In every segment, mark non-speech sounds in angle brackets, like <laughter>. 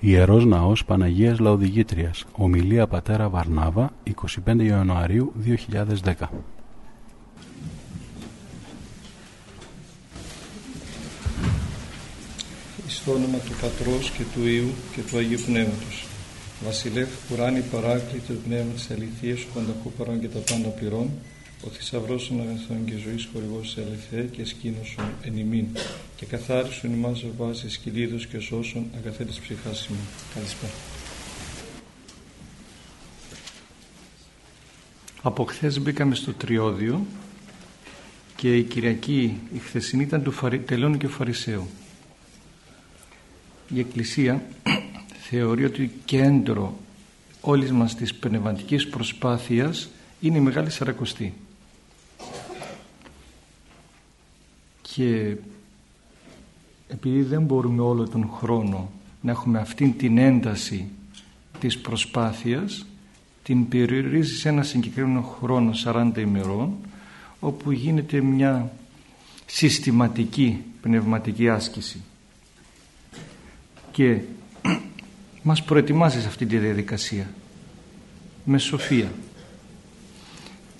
Ιερός Ναός Παναγίας Λαοδηγήτριας. Ομιλία Πατέρα Βαρνάβα 25 Ιανουαρίου 2010 Στο όνομα του Πατρός και του Υιού και του Αγίου Πνεύματος. Βασιλεύ ουράνι παράκλητο πνεύμα της αληθείας σου πανταχού παρών και τα πάντα πληρών ο θησαυρός των αγαθών και ζωής χορηγός σε ελευθερία και σκήνωσον εν ημίν και καθάρισον ημάς βάση σκυλίδος και σώσον αγαθέτης ψυχάς ημών. Καλησπέρα. Από χθες μπήκαμε στο Τριώδιο και η Κυριακή η χθεσινή ήταν του φαρι... τελώνου και Φαρισαίου. Η Εκκλησία <clears throat> θεωρεί ότι κέντρο όλης μας της πνευματικής προσπάθειας είναι η Μεγάλη Σαρακοστή. Και επειδή δεν μπορούμε όλο τον χρόνο να έχουμε αυτήν την ένταση της προσπάθειας την περιορίζεις σε ένα συγκεκριμένο χρόνο 40 ημερών όπου γίνεται μια συστηματική πνευματική άσκηση. Και μας προετοιμάζεις σε αυτή τη διαδικασία. Με σοφία.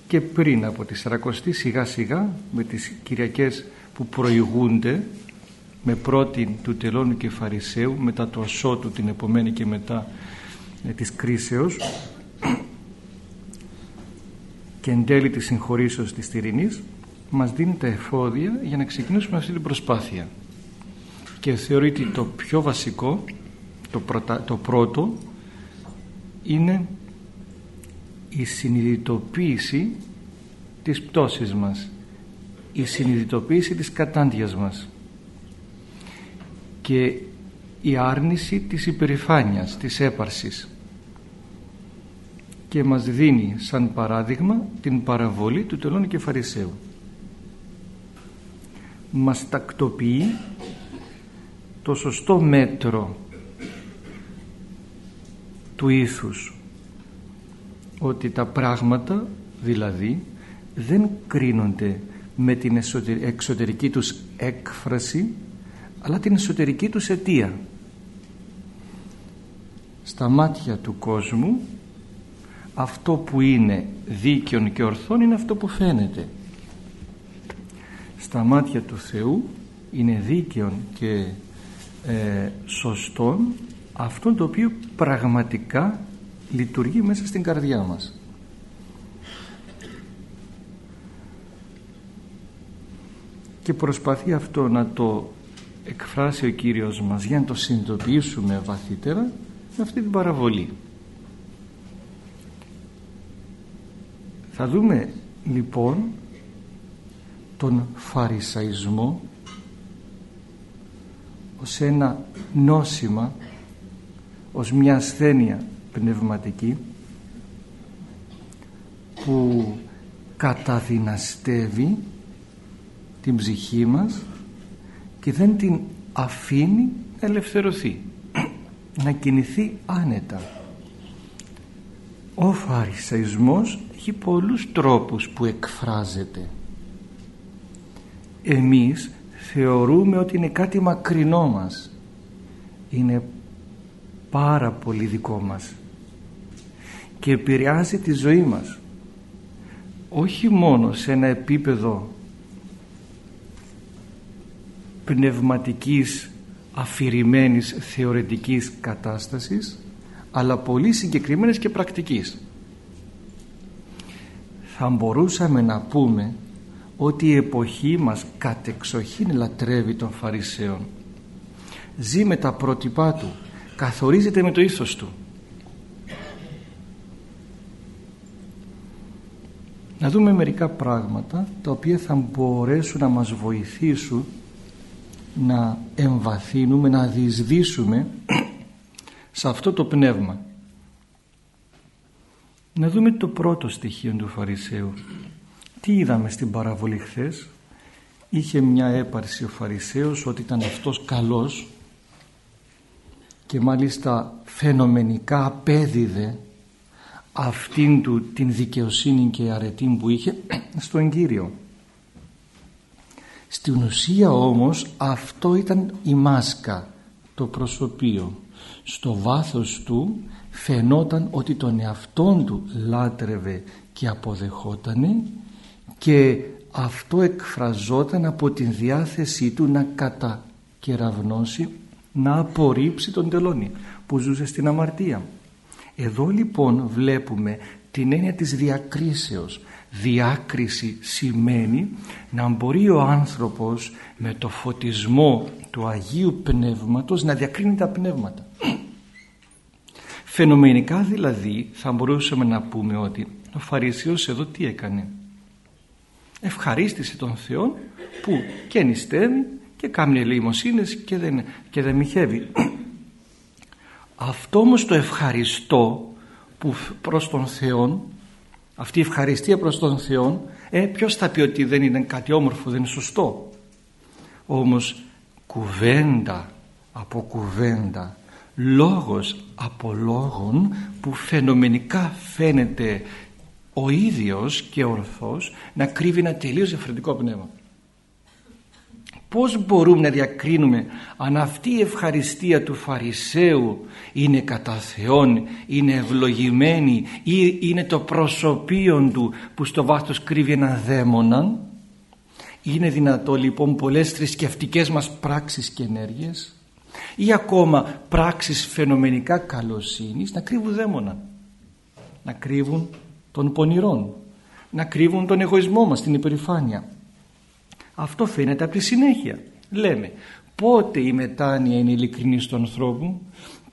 Και πριν από τη Σαρακοστή σιγά σιγά με τις Κυριακές που προηγούνται με πρώτη του τελώνου και φαρισαίου μετά το ασώτου την επομένη και μετά ε, της κρίσεως <clears throat> και εν τέλει της συγχωρήσεως της τυρινής μας δίνει τα εφόδια για να ξεκινήσουμε αυτή την προσπάθεια. Και θεωρείται το πιο βασικό το, το πρώτο είναι η συνειδητοποίηση της πτώσης μας η συνειδητοποίηση της κατάντιας μας και η άρνηση της υπερηφάνειας, της έπαρσης. Και μας δίνει σαν παράδειγμα την παραβολή του τελώνου και φαρισαίου. Μας τακτοποιεί το σωστό μέτρο του ήθους ότι τα πράγματα δηλαδή δεν κρίνονται με την εξωτερική τους έκφραση αλλά την εσωτερική τους αιτία. Στα μάτια του κόσμου αυτό που είναι δίκαιον και ορθόν είναι αυτό που φαίνεται. Στα μάτια του Θεού είναι δίκαιον και ε, σωστόν αυτό το οποίο πραγματικά λειτουργεί μέσα στην καρδιά μας και προσπαθεί αυτό να το εκφράσει ο Κύριος μας για να το συνειδητοποιήσουμε βαθύτερα με αυτή την παραβολή. Θα δούμε λοιπόν τον φαρισαϊσμό ως ένα νόσημα ως μια ασθένεια πνευματική που καταδυναστεύει την ψυχή μας και δεν την αφήνει να ελευθερωθεί να κινηθεί άνετα. Ο φαρισαϊσμός έχει πολλούς τρόπους που εκφράζεται. Εμείς θεωρούμε ότι είναι κάτι μακρινό μας. Είναι πάρα πολύ δικό μας και επηρεάζει τη ζωή μας. Όχι μόνο σε ένα επίπεδο πνευματικής αφηρημένης θεωρητικής κατάστασης αλλά πολύ συγκεκριμένης και πρακτικής. Θα μπορούσαμε να πούμε ότι η εποχή μας κατεξοχήν λατρεύει τον Φαρισαίον. Ζει με τα πρότυπά του καθορίζεται με το ήθος του. Να δούμε μερικά πράγματα τα οποία θα μπορέσουν να μας βοηθήσουν να εμβαθύνουμε, να διεισδύσουμε σε αυτό το πνεύμα. Να δούμε το πρώτο στοιχείο του Φαρισαίου. Τι είδαμε στην παραβολή χθες; Είχε μια έπαρση ο Φαρισαίος ότι ήταν αυτός καλός και μάλιστα φαινομενικά απέδιδε αυτήν του την δικαιοσύνη και αρετή που είχε στον Κύριο. Στην ουσία όμως αυτό ήταν η μάσκα, το προσωπείο, στο βάθος του φαινόταν ότι τον εαυτόν του λάτρευε και αποδεχότανε και αυτό εκφραζόταν από την διάθεσή του να κατακεραυνώσει να απορρίψει τον τελώνη που ζούσε στην αμαρτία. Εδώ λοιπόν βλέπουμε την έννοια της διακρίσεως διάκριση σημαίνει να μπορεί ο άνθρωπος με το φωτισμό του Αγίου Πνεύματος να διακρίνει τα πνεύματα. Φαινομενικά δηλαδή θα μπορούσαμε να πούμε ότι ο Φαρισαίος εδώ τι έκανε. Ευχαρίστησε τον Θεό που και νηστεύει και κάνει ελεημοσύνες και δεν, και δεν μοιχεύει. Αυτό όμως το ευχαριστώ που προς τον Θεό αυτή η ευχαριστία προς τον Θεό ε, ποιος θα πει ότι δεν είναι κάτι όμορφο δεν είναι σωστό; Όμως κουβέντα από κουβέντα λόγος από λόγων που φαινομενικά φαίνεται ο ίδιος και ορθός να κρύβει ένα τελείως διαφορετικό πνεύμα. Πώς μπορούμε να διακρίνουμε αν αυτή η ευχαριστία του Φαρισαίου είναι κατά Θεόν, είναι ευλογημένη ή είναι το προσωπείο του που στο βάθος κρύβει ένα δαίμονα. Είναι δυνατό λοιπόν πολλές θρησκευτικές μας πράξεις και ενέργειες ή ακόμα πράξεις φαινομενικά καλοσύνης να κρύβουν δαίμονα. Να κρύβουν των πονηρών. Να κρύβουν τον εγωισμό μας, την υπερηφάνεια; Αυτό φαίνεται από τη συνέχεια. Λέμε πότε η μετάνοια είναι ειλικρινής στον ανθρώπου,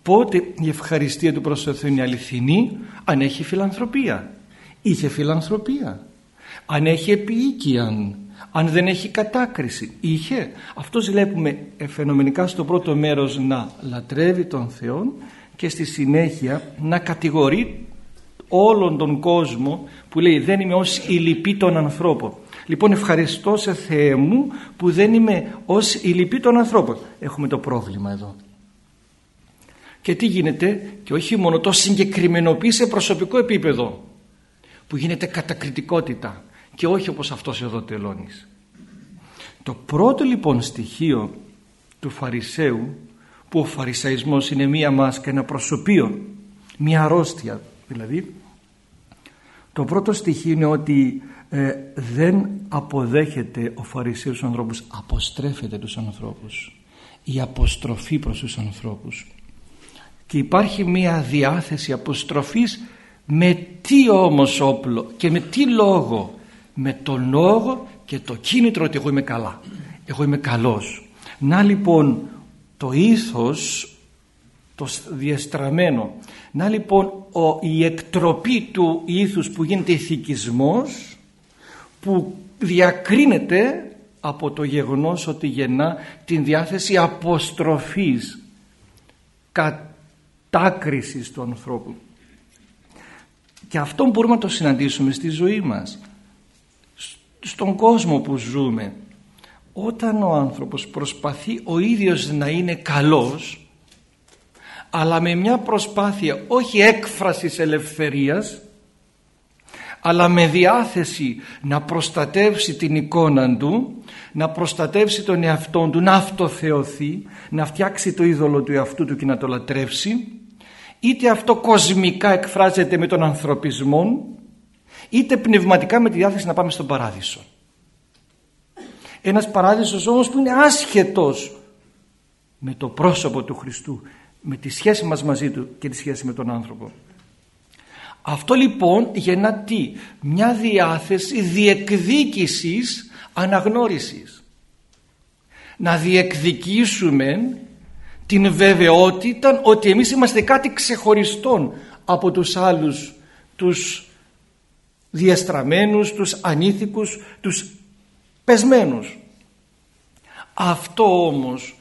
πότε η ευχαριστία του προς το Θεό είναι αληθινή, αν έχει φιλανθρωπία. Είχε φιλανθρωπία. Αν έχει επίοικιαν, αν δεν έχει κατάκριση. Είχε. Αυτός βλέπουμε φαινομενικά στο πρώτο μέρος να λατρεύει τον Θεό και στη συνέχεια να κατηγορεί όλον τον κόσμο που λέει δεν είμαι ως η λυπή των ανθρώπων. Λοιπόν ευχαριστώ σε Θεέ μου που δεν είμαι ως η λυπή των ανθρώπων. Έχουμε το πρόβλημα εδώ. Και τι γίνεται και όχι μόνο το συγκεκριμενοποιεί σε προσωπικό επίπεδο που γίνεται κατακριτικότητα και όχι όπως αυτός εδώ τελώνεις. Το πρώτο λοιπόν στοιχείο του Φαρισαίου που ο Φαρισαϊσμός είναι μία μάσκα, ένα προσωπείο, μία αρρώστια δηλαδή το πρώτο στοιχείο είναι ότι ε, δεν αποδέχεται ο Φαρισαίος τους ανθρώπους αποστρέφεται τους ανθρώπους. Η αποστροφή προς τους ανθρώπους. Και υπάρχει μια διάθεση αποστροφής με τι όμως όπλο και με τι λόγο. Με το λόγο και το κίνητρο ότι εγώ είμαι καλά. Εγώ είμαι καλός. Να λοιπόν το ήθος το διεστραμμένο. Να λοιπόν ο, η εκτροπή του ήθους που γίνεται ηθικισμός που διακρίνεται από το γεγονός ότι γεννά την διάθεση αποστροφής κατάκρισης του ανθρώπου. Και αυτό μπορούμε να το συναντήσουμε στη ζωή μας. Στον κόσμο που ζούμε. Όταν ο άνθρωπος προσπαθεί ο ίδιος να είναι καλός αλλά με μια προσπάθεια όχι έκφρασης ελευθερίας αλλά με διάθεση να προστατεύσει την εικόνα του να προστατεύσει τον εαυτό του να αυτοθεωθεί να φτιάξει το είδωλο του εαυτού του και να το λατρεύσει είτε αυτό κοσμικά εκφράζεται με τον ανθρωπισμό είτε πνευματικά με τη διάθεση να πάμε στον παράδεισο. Ένας παράδεισος όμως που είναι άσχετος με το πρόσωπο του Χριστού με τη σχέση μας μαζί του και τη σχέση με τον άνθρωπο. Αυτό λοιπόν γεννά τι, μια διάθεση διεκδίκησης αναγνώρισης. Να διεκδικήσουμε την βεβαιότητα ότι εμείς είμαστε κάτι ξεχωριστόν από τους άλλους, τους διεστραμμένους, τους ανήθικους, τους πεσμένους. Αυτό όμως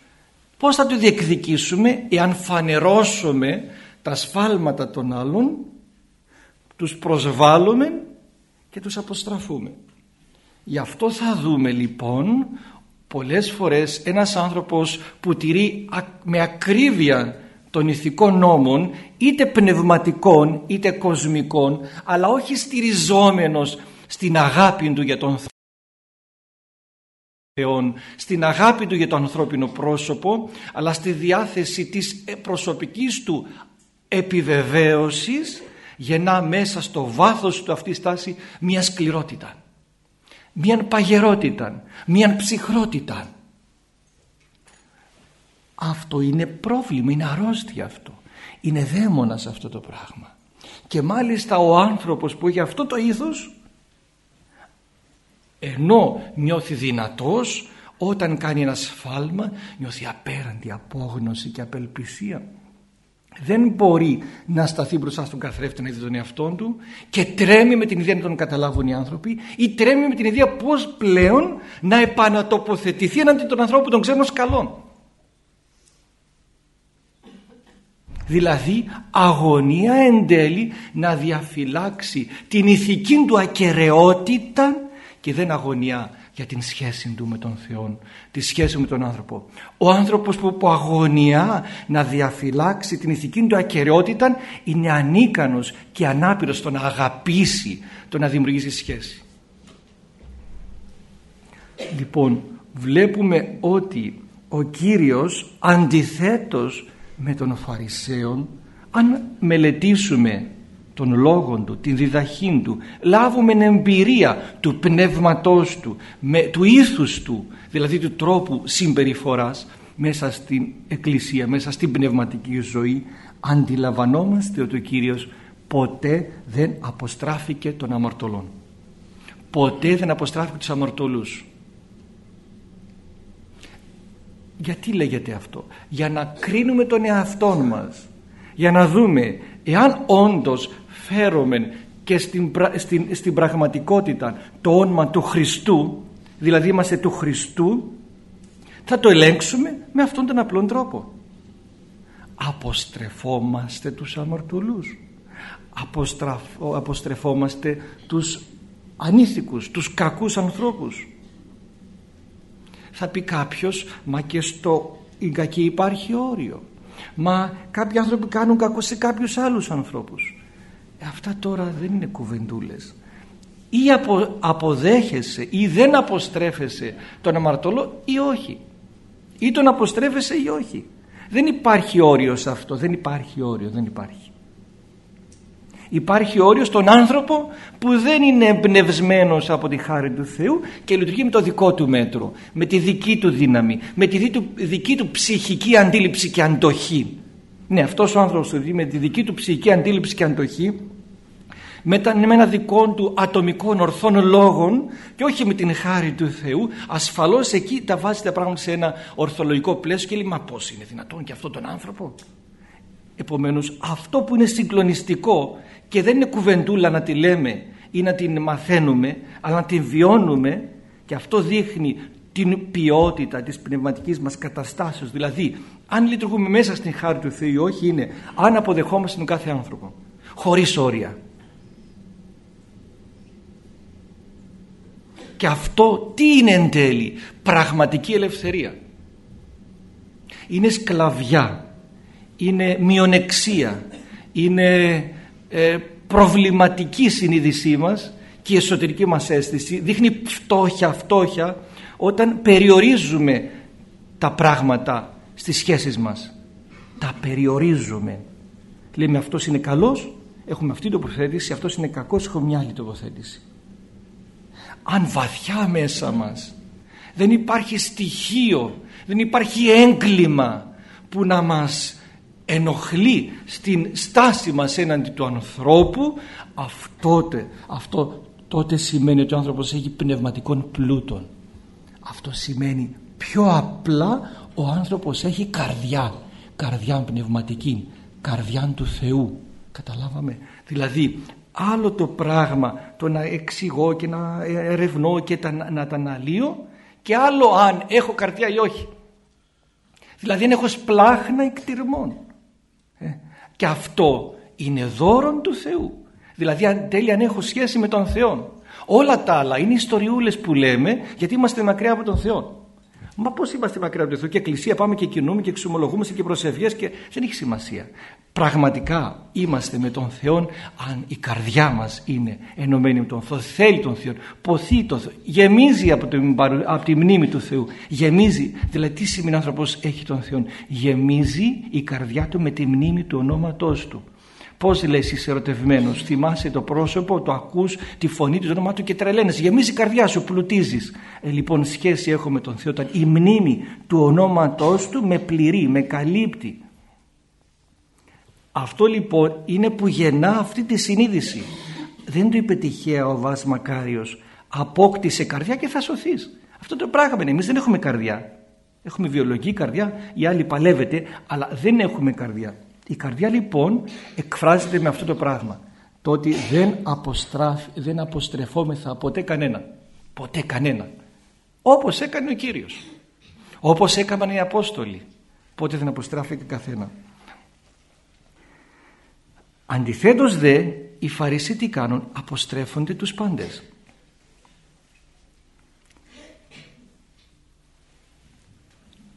Πώς θα το διεκδικήσουμε εάν φανερώσουμε τα σφάλματα των άλλων, τους προσβάλλουμε και τους αποστραφούμε. Γι' αυτό θα δούμε λοιπόν πολλές φορές ένας άνθρωπος που τηρεί με ακρίβεια των ηθικών νόμων είτε πνευματικών είτε κοσμικών αλλά όχι στηριζόμενος στην αγάπη του για τον Θεόν, στην αγάπη του για το ανθρώπινο πρόσωπο, αλλά στη διάθεση της προσωπικής του επιβεβαίωσης γεννά μέσα στο βάθος του αυτή η στάση μιας σκληρότητα, μια παγερότητα, μια ψυχρότητα. Αυτό είναι πρόβλημα, είναι αρρώστια αυτό. Είναι δαίμονας αυτό το πράγμα. Και μάλιστα ο άνθρωπος που έχει αυτό το ήθος ενώ νιώθει δυνατός όταν κάνει ένα σφάλμα νιώθει απέραντη απόγνωση και απελπισία δεν μπορεί να σταθεί μπροστά στον καθρέφτη να δει τον εαυτό του και τρέμει με την ιδέα να τον καταλάβουν οι άνθρωποι ή τρέμει με την ιδέα πώς πλέον να επανατοποθετηθεί εναντί των ανθρώπων που τον ξέρουν ως καλό. Δηλαδή αγωνία εν τέλει να διαφυλάξει την ηθική του ακαιρεότητα και δεν αγωνιά για την σχέση του με τον Θεό, τη σχέση με τον άνθρωπο. Ο άνθρωπος που, που αγωνιά να διαφυλάξει την ηθική του ακαιρεότητα είναι ανίκανος και ανάπηρος στο να αγαπήσει, το να δημιουργήσει σχέση. Λοιπόν, βλέπουμε ότι ο Κύριος αντιθέτως με τον Φαρισαίον αν μελετήσουμε τον λόγο του, την διδαχή του, λάβουμε εμπειρία του πνεύματός του, με, του ήθους του, δηλαδή του τρόπου συμπεριφοράς μέσα στην Εκκλησία, μέσα στην πνευματική ζωή, αντιλαμβανόμαστε ότι ο Κύριος ποτέ δεν αποστράφηκε των αμαρτωλών. Ποτέ δεν αποστράφηκε τους αμαρτωλούς. Γιατί λέγεται αυτό; Για να κρίνουμε τον εαυτό μας. Για να δούμε εάν όντως φέρομαι και στην, στην, στην πραγματικότητα το όνομα του Χριστού δηλαδή είμαστε του Χριστού θα το ελέγξουμε με αυτόν τον απλό τρόπο. Αποστρεφόμαστε τους αμαρτωλούς. Αποστρεφόμαστε τους ανήθικους τους κακούς ανθρώπους. Θα πει κάποιος μα και στο κακή υπάρχει όριο. Μα κάποιοι άνθρωποι κάνουν κακό σε κάποιους άλλους ανθρώπους Αυτά τώρα δεν είναι κουβεντούλες. Ή απο, αποδέχεσαι ή δεν αποστρέφεσαι τον αμαρτωλό ή όχι. Ή τον αποστρέφεσαι ή όχι. Δεν υπάρχει όριο σε αυτό. Δεν υπάρχει όριο. Δεν υπάρχει. Υπάρχει όριο στον άνθρωπο που δεν είναι εμπνευσμένος από τη χάρη του Θεού και λειτουργεί με το δικό του μέτρο, με τη δική του δύναμη, με τη δική του ψυχική αντίληψη και αντοχή. Ναι, αυτός ο άνθρωπος με τη δική του ψυχική αντίληψη και αντοχή με, με ένα δικό του ατομικών ορθών λόγων και όχι με την χάρη του Θεού ασφαλώς εκεί τα βάζει τα πράγματα σε ένα ορθολογικό πλαίσιο και λέει μα πώς είναι δυνατόν και αυτόν τον άνθρωπο; Επομένως αυτό που είναι συγκλονιστικό και δεν είναι κουβεντούλα να τη λέμε ή να την μαθαίνουμε αλλά να την βιώνουμε και αυτό δείχνει την ποιότητα της πνευματικής μας καταστάσεως. Δηλαδή αν λειτουργούμε μέσα στην χάρη του Θεού ή όχι είναι αν αποδεχόμαστε τον κάθε άνθρωπο χωρίς όρια Και αυτό τι είναι εν τέλει; Πραγματική ελευθερία. Είναι σκλαβιά, είναι μειονεξία, είναι ε, προβληματική συνείδησή μας και η εσωτερική μας αίσθηση δείχνει φτώχεια, φτώχεια όταν περιορίζουμε τα πράγματα στις σχέσεις μας. Τα περιορίζουμε. Λέμε αυτός είναι καλός, έχουμε αυτή την τοποθέτηση, αυτός είναι κακός, έχουμε μια άλλη τοποθέτηση αν βαθιά μέσα μας. Δεν υπάρχει στοιχείο, δεν υπάρχει έγκλημα που να μας ενοχλεί στην στάση μας έναντι του ανθρώπου. Αυτό, αυτό τότε σημαίνει ότι ο άνθρωπος έχει πνευματικών πλούτων αυτό σημαίνει πιο απλά ο άνθρωπος έχει καρδιά καρδιά πνευματική καρδιά του Θεού. Καταλάβαμε. Δηλαδή άλλο το πράγμα το να εξηγώ και να ερευνώ και να τα αναλύω και άλλο αν έχω καρδιά ή όχι. Δηλαδή αν έχω σπλάχνα εκτιρμών. Ε, και αυτό είναι δώρον του Θεού. Δηλαδή αν τέλει αν έχω σχέση με τον Θεό. Όλα τα άλλα είναι ιστοριούλες που λέμε γιατί είμαστε μακριά από τον Θεό. Μα πώς είμαστε μακριά από τον Θεό και εκκλησία πάμε και κινούμε και εξομολογούμαστε και προσευχές και δεν έχει σημασία. πραγματικά είμαστε με τον Θεό αν η καρδιά μας είναι ενωμένη με τον Θεό θέλει τον Θεό, ποθεί τον Θεό γεμίζει από, από τη μνήμη του Θεού γεμίζει, δηλαδή τι σημαίνει άνθρωπος έχει τον Θεό γεμίζει η καρδιά του με τη μνήμη του ονόματός του Πώς λες είσαι ερωτευμένος, θυμάσαι το πρόσωπο, το ακούς, τη φωνή του, το όνομά του και τρελαίνεις. Γεμίζει η καρδιά σου, πλουτίζεις. Ε, λοιπόν σχέση έχω με τον Θεό όταν η μνήμη του ονόματός του με πληρεί, με καλύπτει. Αυτό λοιπόν είναι που γεννά αυτή τη συνείδηση. Δεν το είπε τυχαία ο Βάς Μακάριος. Απόκτησε καρδιά και θα σωθείς. Αυτό το πράγμα είναι. Εμείς δεν έχουμε καρδιά. Έχουμε βιολογική καρδιά, η άλλη παλεύεται, αλλά δεν έχουμε καρδιά. Η καρδιά λοιπόν εκφράζεται με αυτό το πράγμα. Το ότι δεν, αποστράφει, δεν αποστρεφόμεθα ποτέ κανένα. Ποτέ κανένα. Όπως έκανε ο Κύριος. Όπως έκαναν οι Απόστολοι. Ποτέ δεν αποστράφηκε καθένα. Αντιθέτως δε οι Φαρισίοι τι κάνουν; Αποστρέφονται τους πάντες.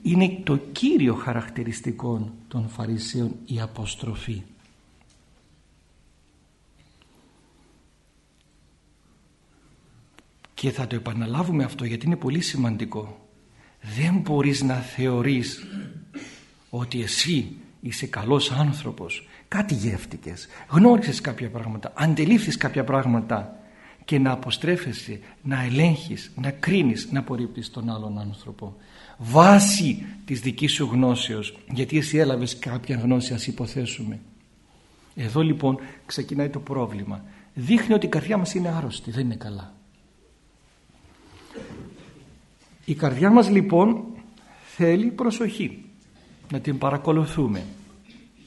Είναι το κύριο χαρακτηριστικό των Φαρισαίων η αποστροφή. Και θα το επαναλάβουμε αυτό γιατί είναι πολύ σημαντικό. Δεν μπορείς να θεωρείς ότι εσύ είσαι καλός άνθρωπος. Κάτι γεύτηκες, γνώρισες κάποια πράγματα, αντελήφθης κάποια πράγματα και να αποστρέφεσαι, να ελέγχεις, να κρίνεις, να απορρίπτεις τον άλλον άνθρωπο βάση της δικής σου γνώσεως. Γιατί εσύ έλαβες κάποια γνώση ας υποθέσουμε. Εδώ λοιπόν ξεκινάει το πρόβλημα. Δείχνει ότι η καρδιά μας είναι άρρωστη δεν είναι καλά. Η καρδιά μας λοιπόν θέλει προσοχή. Να την παρακολουθούμε.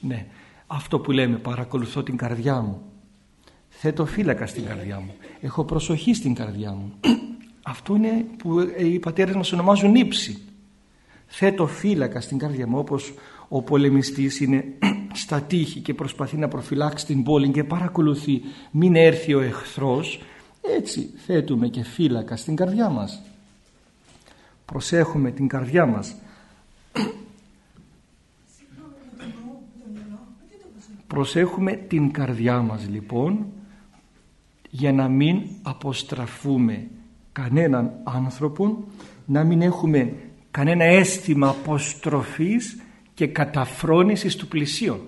Ναι. Αυτό που λέμε παρακολουθώ την καρδιά μου. Θέτω φύλακα στην καρδιά μου. Έχω προσοχή στην καρδιά μου. <clears throat> Αυτό είναι που οι πατέρες μας ονομάζουν ύψη θέτω φύλακα στην καρδιά μου όπως ο πολεμιστής είναι <clears throat> στα τείχη και προσπαθεί να προφυλάξει την πόλη και παρακολουθεί μην έρθει ο εχθρός έτσι θέτουμε και φύλακα στην καρδιά μας. Προσέχουμε την καρδιά μας. Προσέχουμε την καρδιά μας λοιπόν για να μην αποστραφούμε κανέναν άνθρωπο να μην έχουμε κανένα αίσθημα αποστροφής και καταφρόνησης του πλησίον.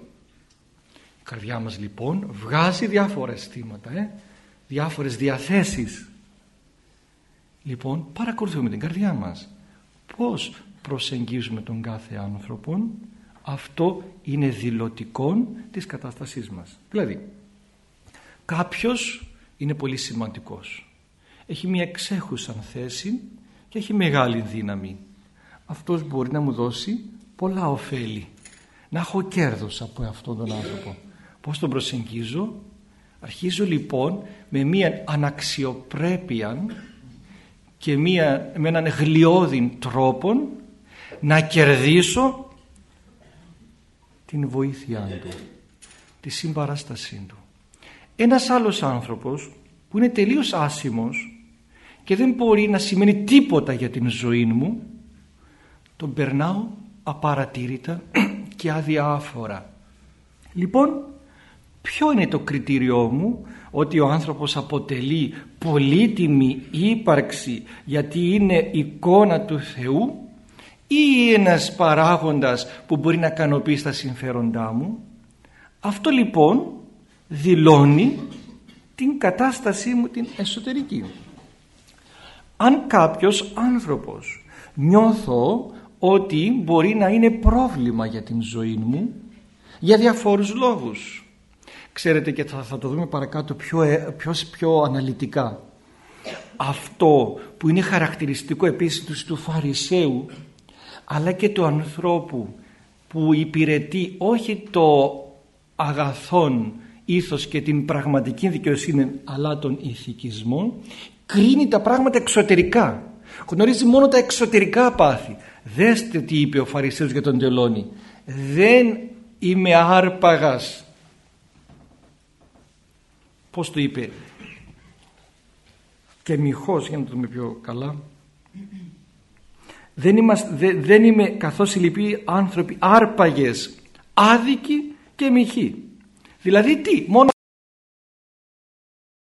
Η καρδιά μας λοιπόν βγάζει διάφορα αισθήματα, ε; διάφορες διαθέσεις. Λοιπόν παρακολουθούμε την καρδιά μας. Πώς προσεγγίζουμε τον κάθε άνθρωπο αυτό είναι δηλωτικό της κατάστασής μας. Δηλαδή κάποιος είναι πολύ σημαντικός. Έχει μια εξέχουσα θέση και έχει μεγάλη δύναμη αυτός μπορεί να μου δώσει πολλά ωφέλη. Να έχω κέρδος από αυτόν τον άνθρωπο. Πώς τον προσεγγίζω; Αρχίζω λοιπόν με μία αναξιοπρέπεια και μία, με έναν γλιώδη τρόπο να κερδίσω την βοήθειά του, τη συμπαράστασή του. Ένας άλλος άνθρωπος που είναι τελείως άσημος και δεν μπορεί να σημαίνει τίποτα για την ζωή μου τον περνάω απαρατήρητα <clears throat> και αδιάφορα. Λοιπόν, ποιο είναι το κριτήριό μου ότι ο άνθρωπος αποτελεί πολύτιμη ύπαρξη γιατί είναι εικόνα του Θεού ή ένας παράγοντας που μπορεί να κανοποιεί στα συμφέροντά μου; Αυτό λοιπόν δηλώνει την κατάστασή μου την εσωτερική. Αν κάποιος άνθρωπος νιώθω ότι μπορεί να είναι πρόβλημα για την ζωή μου για διαφόρους λόγους. Ξέρετε και θα, θα το δούμε παρακάτω πιο, ε, πιο, πιο αναλυτικά. Αυτό που είναι χαρακτηριστικό επίσης του Φαρισαίου αλλά και του ανθρώπου που υπηρετεί όχι το αγαθόν ήθος και την πραγματική δικαιοσύνη αλλά τον ηθικισμό κρίνει τα πράγματα εξωτερικά γνωρίζει μόνο τα εξωτερικά πάθη Δέστε τι είπε ο Φαρισαίος για τον τελώνη. Δεν είμαι άρπαγας. Πώς το είπε; Και μυχός για να το δούμε πιο καλά. Δεν, είμαστε, δεν είμαι καθώς οι λοιποί άνθρωποι άρπαγες, άδικοι και και μοιχή. Δηλαδή τι, μόνο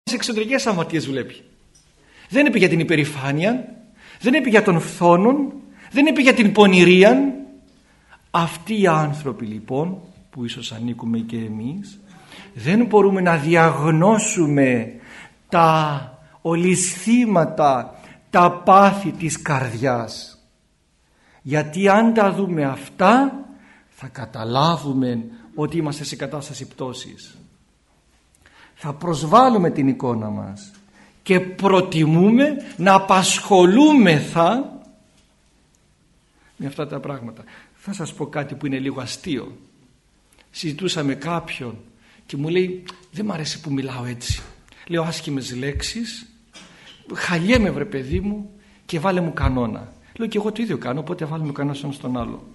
σε εξωτερικές αμαρτίες βλέπει. Δεν είπε για την υπερηφάνεια, δεν είπε για τον φθόνον, δεν είπε για την πονηρία. Αυτοί οι άνθρωποι λοιπόν που ίσως ανήκουμε και εμείς δεν μπορούμε να διαγνώσουμε τα ολισθήματα, τα πάθη της καρδιάς. Γιατί αν τα δούμε αυτά θα καταλάβουμε ότι είμαστε σε κατάσταση πτώσης. Θα προσβάλλουμε την εικόνα μας και προτιμούμε να απασχολούμεθα με αυτά τα πράγματα. Θα σας πω κάτι που είναι λίγο αστείο. Συζητούσα με κάποιον και μου λέει δεν μου αρέσει που μιλάω έτσι. Λέω άσχημες λέξεις, χαλιέμαι βρε παιδί μου και βάλε μου κανόνα. Λέω και εγώ το ίδιο κάνω, οπότε βάλουμε κανένας στον άλλο.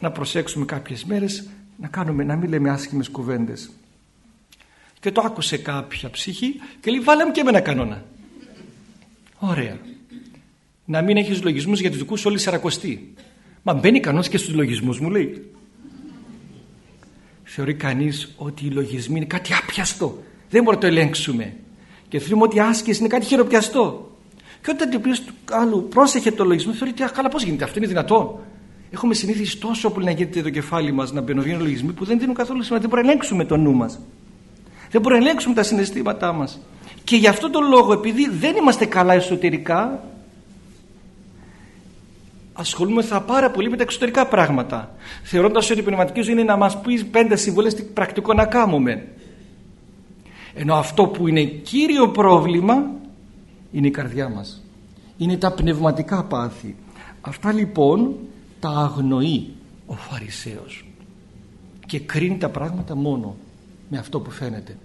Να προσέξουμε κάποιες μέρες, να, κάνουμε, να μην λέμε άσχημες κουβέντες. Και το άκουσε κάποια ψυχή και λέει βάλε μου και εμένα κανόνα. Ωραία. Να μην έχεις λογισμούς για τους δικούς όλοι σαρακοστοί. Μα μπαίνει κανόνας και στους λογισμούς μου λέει. Θεωρεί κανείς ότι οι λογισμοί είναι κάτι άπιαστο. Δεν μπορούμε να το ελέγξουμε. Και θεωρούμε ότι η άσκηση είναι κάτι χειροπιαστό. Και όταν του πει του άλλου πρόσεχε το λογισμό, θεωρεί ότι καλά πώς γίνεται αυτό, είναι δυνατόν. Έχουμε συνήθισει τόσο πολύ να γίνεται το κεφάλι μας να μπαινοβγαίνουν λογισμοί που δεν δίνουν καθόλου σημασία. Δεν μπορούμε να ελέγξουμε το νου μας. Δεν μπορούμε να ελέγξουμε τα συναισθήματά μας. Και γι' αυτόν τον λόγο, επειδή δεν είμαστε καλά εσωτερικά, ασχολούμεθα πάρα πολύ με τα εξωτερικά πράγματα. Θεωρώντας ότι η πνευματική ζωή είναι να μας πει πέντε συμβουλέ τι πρακτικό να κάνουμε. Ενώ αυτό που είναι κύριο πρόβλημα είναι η καρδιά μας. Είναι τα πνευματικά πάθη. Αυτά λοιπόν τα αγνοεί ο Φαρισαίος και κρίνει τα πράγματα μόνο με αυτό που φαίνεται.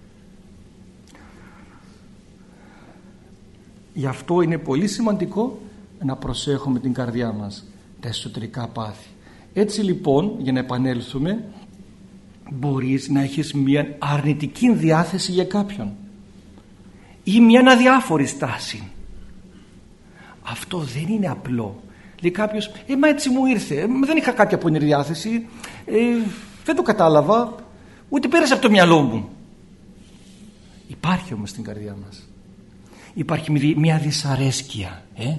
Γι' αυτό είναι πολύ σημαντικό να προσέχουμε την καρδιά μας, τα εσωτερικά πάθη. Έτσι λοιπόν, για να επανέλθουμε, μπορείς να έχεις μια αρνητική διάθεση για κάποιον ή μια αδιάφορη στάση. Αυτό δεν είναι απλό. Λέει κάποιος, ε μα έτσι μου ήρθε, ε, δεν είχα κάποια πονηρή διάθεση, ε, δεν το κατάλαβα, ούτε πέρασε από το μυαλό μου. Υπάρχει όμως στην καρδιά μας. Υπάρχει μια δυσαρέσκεια. Ε;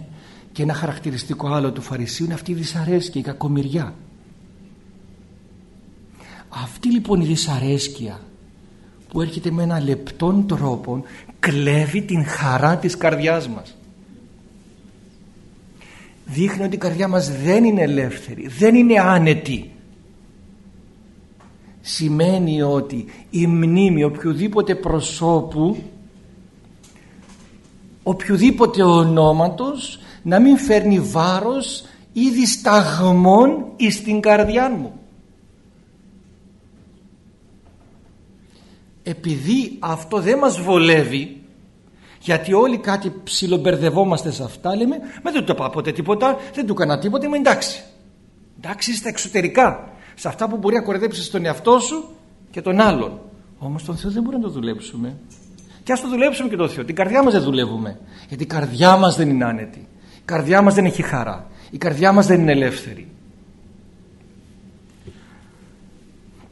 Και ένα χαρακτηριστικό άλλο του Φαρισίου είναι αυτή η δυσαρέσκεια, η κακομοιριά. Αυτή λοιπόν η δυσαρέσκεια που έρχεται με ένα λεπτόν τρόπο κλέβει την χαρά της καρδιάς μας. Δείχνει ότι η καρδιά μας δεν είναι ελεύθερη, δεν είναι άνετη. Σημαίνει ότι η μνήμη οποιοδήποτε προσώπου, οποιοδήποτε ονόματος να μην φέρνει βάρος ή δισταγμόν εις την καρδιά μου. επειδή αυτό δεν μας βολεύει γιατί όλοι κάτι ψιλομπερδευόμαστε σε αυτά λέμε μα δεν το πάω ποτέ τίποτα δεν του έκανα τίποτα είμαι εντάξει εντάξει στα εξωτερικά σε αυτά που μπορεί να κορεδέψεις τον εαυτό σου και τον άλλον. Όμως τον Θεό δεν μπορεί να το δουλέψουμε. Και ας το δουλέψουμε και τον Θεό την καρδιά μας δεν δουλεύουμε γιατί η καρδιά μας δεν είναι άνετη. η καρδιά μας δεν έχει χαρά. Η καρδιά μας δεν είναι ελεύθερη.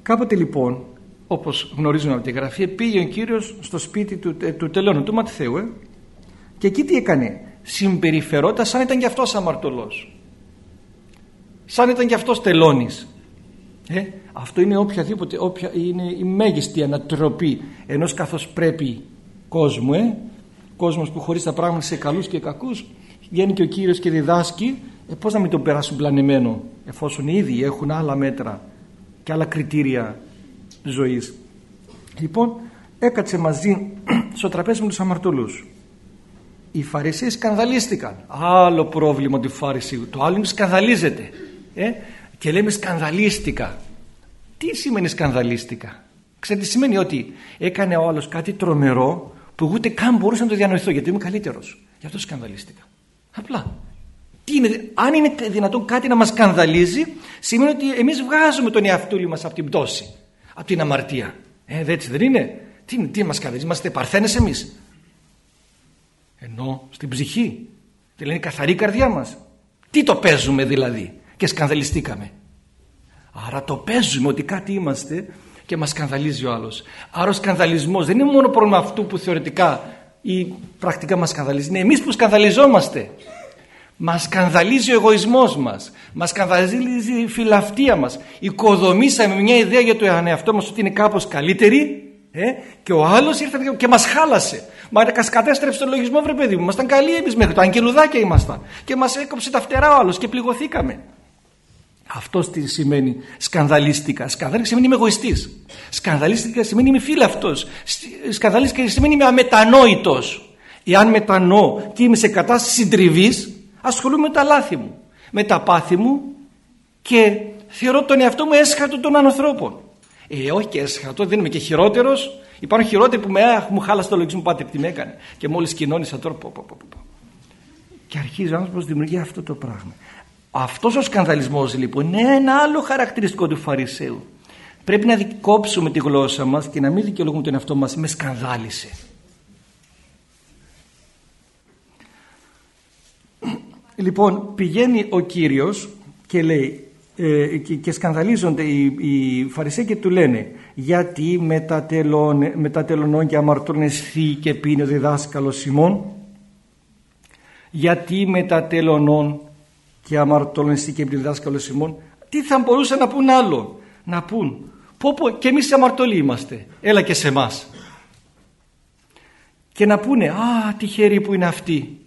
Κάποτε λοιπόν όπως γνωρίζουμε από τη γραφή πήγε ο Κύριος στο σπίτι του, ε, του τελώνου του Ματθαίου ε, και εκεί τι έκανε; Συμπεριφερόταν σαν ήταν και αυτός αμαρτωλός. Σαν ήταν και αυτός τελώνης. Ε, αυτό είναι οποιαδήποτε όποια, είναι η μέγιστη ανατροπή ενός καθώς πρέπει κόσμου ε, κόσμος που χωρίς τα πράγματα σε καλούς και κακούς βγαίνει και ο Κύριος και διδάσκει ε, πώς να μην τον περάσουν πλανημένο εφόσον ήδη έχουν άλλα μέτρα και άλλα κριτήρια ζωής. Λοιπόν, έκατσε μαζί <clears throat> στο τραπέζι με τους αμαρτωλούς. Οι Φαρισαίοι σκανδαλίστηκαν. Άλλο πρόβλημα του Φαρισίου. Το άλλο είναι σκανδαλίζεται. Ε; Και λέμε σκανδαλίστηκα. Τι σημαίνει σκανδαλίστηκα; Ξέρετε τι σημαίνει ότι έκανε ο άλλος κάτι τρομερό που ούτε καν μπορούσα να το διανοηθώ γιατί είμαι καλύτερος. Γι' αυτό σκανδαλίστηκα. Απλά. Τι είναι, αν είναι δυνατόν κάτι να μας σκανδαλίζει σημαίνει ότι εμείς βγάζουμε τον εαυτούλη μας από την πτώση από την αμαρτία. Ε, έτσι δεν είναι; Τι, τι μας κάνει, είμαστε παρθένες εμείς; Ενώ στην ψυχή. Δηλαδή είναι καθαρή η καρδιά μας. Τι το παίζουμε δηλαδή και σκανδαλιστήκαμε; Άρα το παίζουμε ότι κάτι είμαστε και μας σκανδαλίζει ο άλλος. Άρα ο σκανδαλισμός δεν είναι μόνο πρόβλημα αυτού που θεωρητικά ή πρακτικά μας σκανδαλίζει. Είναι εμείς που σκανδαλιζόμαστε. Μας σκανδαλίζει ο εγωισμός μας. Μας σκανδαλίζει η φιλαυτία μας. Οικοδομήσαμε μια ιδέα για το εαυτό μας ότι είναι κάπως καλύτερη ε, και ο άλλος ήρθε και μας χάλασε. Μα κατέστρεψε τον λογισμό βρε παιδί μου. Ήμασταν καλοί εμείς μέχρι το αγγελουδάκια ήμασταν. Και μας έκοψε τα φτερά ο άλλος και πληγωθήκαμε. Αυτό τι σημαίνει σκανδαλίστηκα. Σκανδαλίστηκα σημαίνει είμαι εγωιστής. Σκανδαλίστηκα σημαίνει είμαι φίλαυτο. Σκανδαλίστηκα σημαίνει είμαι αμετανόητος. Εάν μετανοώ και είμαι σε κατάσταση συντριβής, ασχολούμαι με τα λάθη μου, με τα πάθη μου και θεωρώ τον εαυτό μου έσχατο των ανθρώπων. Ε, όχι και έσχατο, δεν είμαι και χειρότερος. Υπάρχουν χειρότεροι που με, μου χάλασε το λογισμό πάτε τι με έκανε. Και μόλις κοινώνησα τώρα. Πω, πω, πω, πω. Και αρχίζει ο άνθρωπος να δημιουργεί αυτό το πράγμα. Αυτός ο σκανδαλισμός λοιπόν είναι ένα άλλο χαρακτηριστικό του Φαρισαίου. Πρέπει να κόψουμε τη γλώσσα μας και να μην δικαιολογούμε τον εαυτό μας με σκανδάλισε. Λοιπόν πηγαίνει ο Κύριος και λέει ε, και, σκανδαλίζονται οι, οι Φαρισαίοι και του λένε γιατί με τα τελωνών και αμαρτών εσθεί και πίνει ο διδάσκαλος Σιμών; Γιατί με τα τελωνών και αμαρτωλενιστή και διδάσκαλο Σιμών τι θα μπορούσαν να πούν άλλο να πούν πω πω και εμείς αμαρτωλοί είμαστε έλα και σε εμάς. και να πούνε α τυχεροί που είναι αυτοί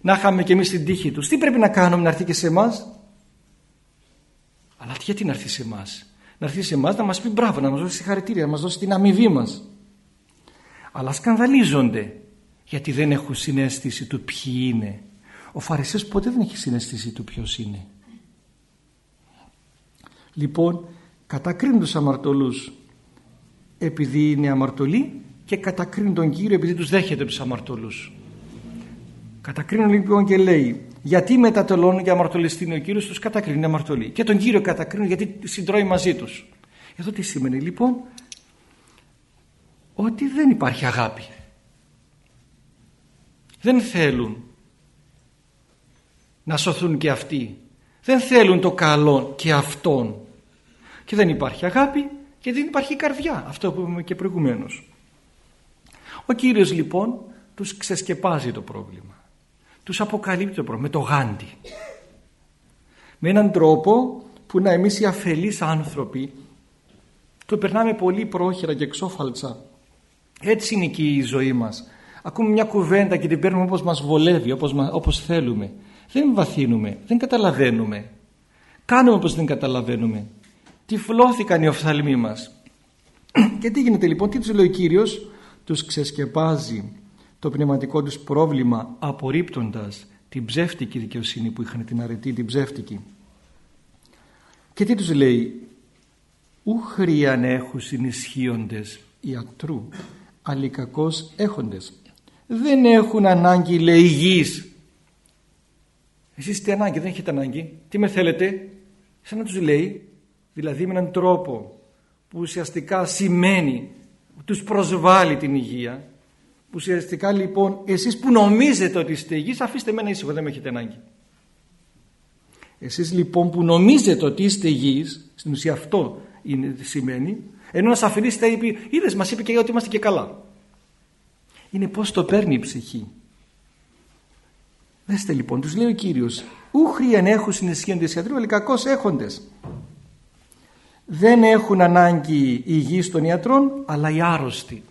να είχαμε και εμείς την τύχη τους τι πρέπει να κάνουμε να έρθει και σε εμάς. αλλά γιατί να έρθει σε εμάς. να έρθει σε εμάς να μας πει μπράβο να μας δώσει συγχαρητήρια να μας δώσει την αμοιβή μας αλλά σκανδαλίζονται γιατί δεν έχουν συνέστηση του ποιοι είναι ο Φαρισαίος ποτέ δεν έχει συναισθήσει του ποιος είναι. Λοιπόν, κατακρίνουν τους αμαρτωλούς επειδή είναι αμαρτωλοί και κατακρίνουν τον Κύριο επειδή τους δέχεται τους αμαρτωλούς. Κατακρίνουν λοιπόν και λέει γιατί μετατελώνουν και αμαρτωλιστή είναι ο Κύριος τους κατακρίνουν αμαρτωλοί και τον Κύριο κατακρίνουν γιατί συντρώει μαζί τους. Εδώ τι σημαίνει λοιπόν ότι δεν υπάρχει αγάπη. Δεν θέλουν να σωθούν και αυτοί. Δεν θέλουν το καλό και αυτόν. Και δεν υπάρχει αγάπη και δεν υπάρχει καρδιά. Αυτό που είπαμε και προηγουμένως. Ο Κύριος λοιπόν τους ξεσκεπάζει το πρόβλημα. Τους αποκαλύπτει το πρόβλημα με το γάντι. Με έναν τρόπο που να εμείς οι αφελείς άνθρωποι το περνάμε πολύ πρόχειρα και εξόφαλτσα. Έτσι είναι και η ζωή μας. Ακούμε μια κουβέντα και την παίρνουμε όπως μας βολεύει, όπως, όπως θέλουμε δεν βαθύνουμε, δεν καταλαβαίνουμε. Κάνουμε όπως δεν καταλαβαίνουμε. Τυφλώθηκαν οι οφθαλμοί μας. <clears throat> Και τι γίνεται λοιπόν, τι τους λέει ο Κύριος, τους ξεσκεπάζει το πνευματικό τους πρόβλημα απορρίπτοντας την ψεύτικη δικαιοσύνη που είχαν την αρετή, την ψεύτικη. Και τι τους λέει, ούχριαν έχουν συνισχύοντες ιατρού, αλλικακώς έχοντες. Δεν έχουν ανάγκη λεγής εσείς είστε ανάγκη, δεν έχετε ανάγκη. Τι με θέλετε; Σαν να τους λέει, δηλαδή με έναν τρόπο που ουσιαστικά σημαίνει, τους προσβάλλει την υγεία. Που ουσιαστικά λοιπόν εσείς που νομίζετε ότι είστε υγιείς αφήστε εμένα ήσυχο, δεν με έχετε ανάγκη. Εσείς λοιπόν που νομίζετε ότι είστε υγιείς, στην ουσία αυτό είναι, σημαίνει, ενώ ένας αφιλής θα είπε, είδες μας είπε και ότι είμαστε και καλά. Είναι πώς το παίρνει η ψυχή. Δέστε λοιπόν, τους λέει ο Κύριος «Ούχριαν έχουν συνεσχύοντες ιατρού, αλλά κακώς έχοντες». Δεν έχουν ανάγκη υγιείς των ιατρών, αλλά οι άρρωστοι.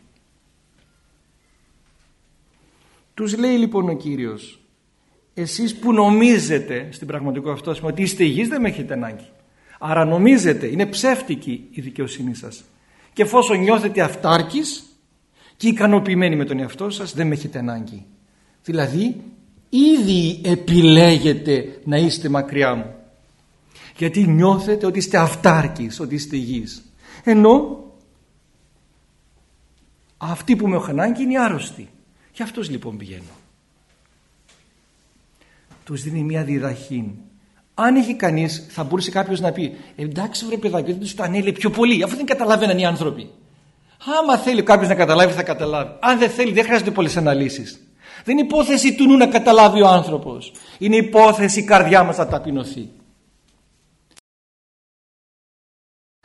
Τους λέει λοιπόν ο Κύριος «Εσείς που νομίζετε στην πραγματικό αυτό ότι είστε υγιείς δεν με έχετε ανάγκη». Άρα νομίζετε, είναι ψεύτικη η δικαιοσύνη σας. Και εφόσον νιώθετε αυτάρκης και ικανοποιημένοι με τον εαυτό σας δεν με έχετε ανάγκη. Δηλαδή ήδη επιλέγετε να είστε μακριά μου. Γιατί νιώθετε ότι είστε αυτάρκης, ότι είστε υγιείς. Ενώ αυτοί που με έχουν ανάγκη είναι άρρωστοι. Και αυτός λοιπόν πηγαίνω. Τους δίνει μια διδαχή. Αν έχει κανείς, θα μπορούσε κάποιος να πει εντάξει βρε παιδάκι, δεν τους το ανέλε πιο πολύ, αφού δεν καταλαβαίναν οι άνθρωποι. Άμα θέλει κάποιος να καταλάβει θα καταλάβει. Αν δεν θέλει δεν χρειάζεται πολλές αναλύσεις. Δεν είναι υπόθεση του νου να καταλάβει ο άνθρωπος. Είναι υπόθεση η καρδιά μας να ταπεινωθεί.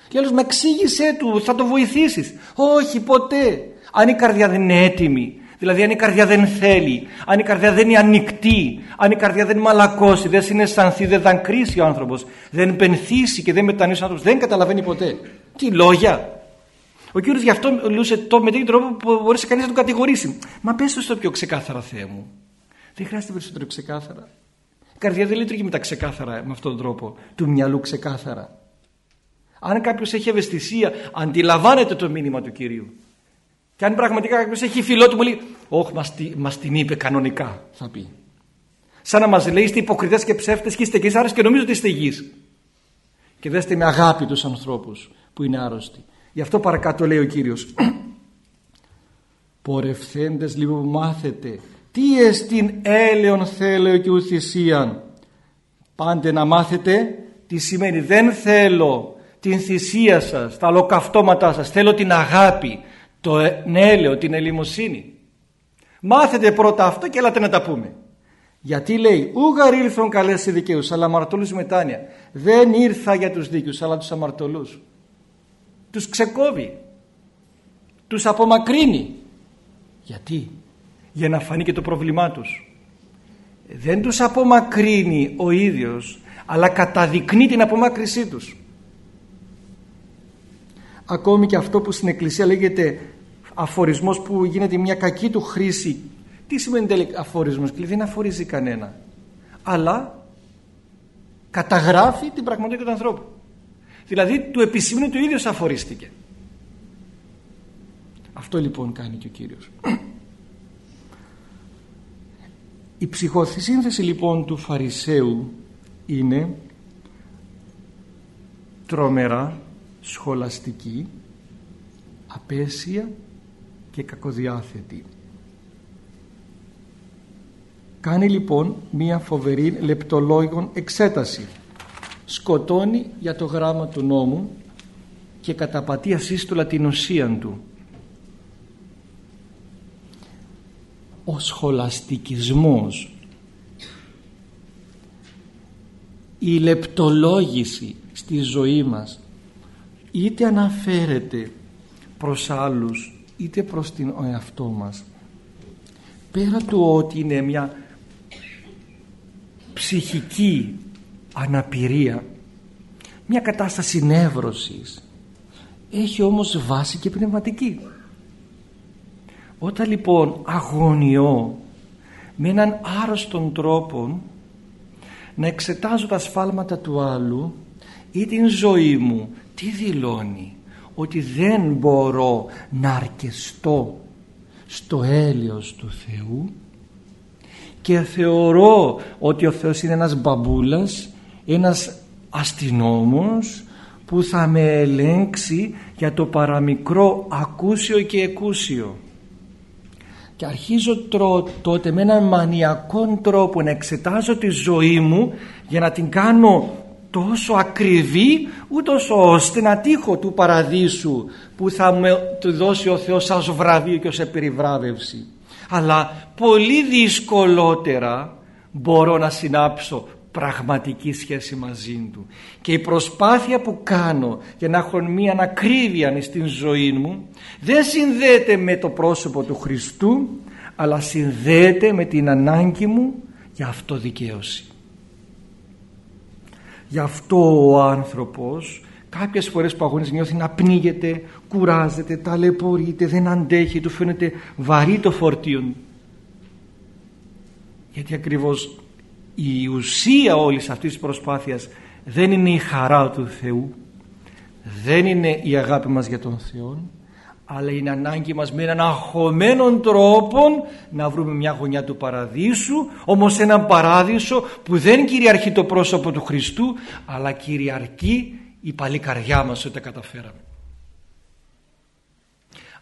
Και άλλος με εξήγησέ του, θα το βοηθήσεις. Όχι ποτέ. Αν η καρδιά δεν είναι έτοιμη, δηλαδή αν η καρδιά δεν θέλει, αν η καρδιά δεν είναι ανοιχτή, αν η καρδιά δεν μαλακώσει, δεν συναισθανθεί, δεν δανκρίσει ο άνθρωπος, δεν πενθήσει και δεν μετανοήσει ο άνθρωπος, δεν καταλαβαίνει ποτέ. Τι λόγια. Ο Κύριος γι' αυτό μιλούσε το με τέτοιο τρόπο που μπορείς κανείς να τον κατηγορήσει. Μα πες το στο πιο ξεκάθαρα Θεέ μου. Δεν χρειάζεται περισσότερο ξεκάθαρα. Η καρδιά δεν λειτουργεί με τα ξεκάθαρα με αυτόν τον τρόπο. Του μυαλού ξεκάθαρα. Αν κάποιος έχει ευαισθησία, αντιλαμβάνεται το μήνυμα του κυρίου. Και αν πραγματικά κάποιος έχει φιλότιμο, λέει: Όχι, μας την είπε κανονικά, θα πει. Σαν να μας λέει: Είστε υποκριτές και ψεύτες και είστε και άρρωστοι και νομίζω ότι είστε υγιείς. Και δέστε με αγάπη τους ανθρώπους που είναι άρρωστοι. Γι' αυτό παρακάτω λέει ο κύριος. Πορευθέντες λίγο μάθετε τι εστίν έλεον θέλω και ουθυσίαν. Πάντε να μάθετε τι σημαίνει δεν θέλω την θυσία σας, τα λοκαυτώματά σας, θέλω την αγάπη, το έλεο, την ελιμοσύνη. Μάθετε πρώτα αυτό και έλατε να τα πούμε. Γιατί λέει ούγαρ ήλθον καλές οι δικαίους αλλά αμαρτωλούς μετάνοια. Δεν ήρθα για τους δίκαιους αλλά τους αμαρτωλούς. Τους ξεκόβει. Τους απομακρύνει. Γιατί; Για να φανεί και το πρόβλημά τους. Δεν τους απομακρύνει ο ίδιος αλλά καταδεικνύει την απομάκρυσή τους. Ακόμη και αυτό που στην Εκκλησία λέγεται αφορισμός που γίνεται μια κακή του χρήση. Τι σημαίνει τελικά αφορισμός, δεν αφορίζει κανένα. Αλλά καταγράφει την πραγματικότητα του ανθρώπου. Δηλαδή του επισήμενου του ίδιος αφορίστηκε. Αυτό λοιπόν κάνει και ο Κύριος. Η ψυχοσύνθεση λοιπόν του Φαρισαίου είναι τρομερά σχολαστική, απέσια και κακοδιάθετη. Κάνει λοιπόν μία φοβερή λεπτολόγων εξέταση. Σκοτώνει για το γράμμα του νόμου και καταπατεί ασύστολα την ουσία του. Ο σχολαστικισμός η λεπτολόγηση στη ζωή μας είτε αναφέρεται προς άλλους είτε προς την εαυτό μας πέρα του ότι είναι μια ψυχική αναπηρία μια κατάσταση νεύρωσης έχει όμως βάση και πνευματική. Όταν λοιπόν αγωνιώ με έναν άρρωστον τρόπο να εξετάζω τα σφάλματα του άλλου ή την ζωή μου τι δηλώνει; Ότι δεν μπορώ να αρκεστώ στο έλεος του Θεού και θεωρώ ότι ο Θεός είναι ένας μπαμπούλας ένας αστυνόμος που θα με ελέγξει για το παραμικρό ακούσιο και εκούσιο. Και αρχίζω τότε με έναν μανιακό τρόπο να εξετάζω τη ζωή μου για να την κάνω τόσο ακριβή ούτως ώστε να τύχω του παραδείσου που θα μου του δώσει ο Θεός σαν βραβείο και ως επιβράβευση. Αλλά πολύ δυσκολότερα μπορώ να συνάψω πραγματική σχέση μαζί του και η προσπάθεια που κάνω για να έχω μία ανακρίβεια στην ζωή μου δεν συνδέεται με το πρόσωπο του Χριστού αλλά συνδέεται με την ανάγκη μου για αυτοδικαίωση Γι' αυτό ο άνθρωπος κάποιες φορές που αγωνίζει νιώθει να πνίγεται, κουράζεται, ταλαιπωρείται, δεν αντέχει, του φαίνεται βαρύ το φορτίο. Γιατί ακριβώς η ουσία όλης αυτής της προσπάθειας δεν είναι η χαρά του Θεού, δεν είναι η αγάπη μας για τον Θεό, αλλά είναι ανάγκη μας με έναν αγχωμένο τρόπο να βρούμε μια γωνιά του παραδείσου όμως έναν παράδεισο που δεν κυριαρχεί το πρόσωπο του Χριστού αλλά κυριαρχεί η παλή καρδιά μας ότι τα καταφέραμε.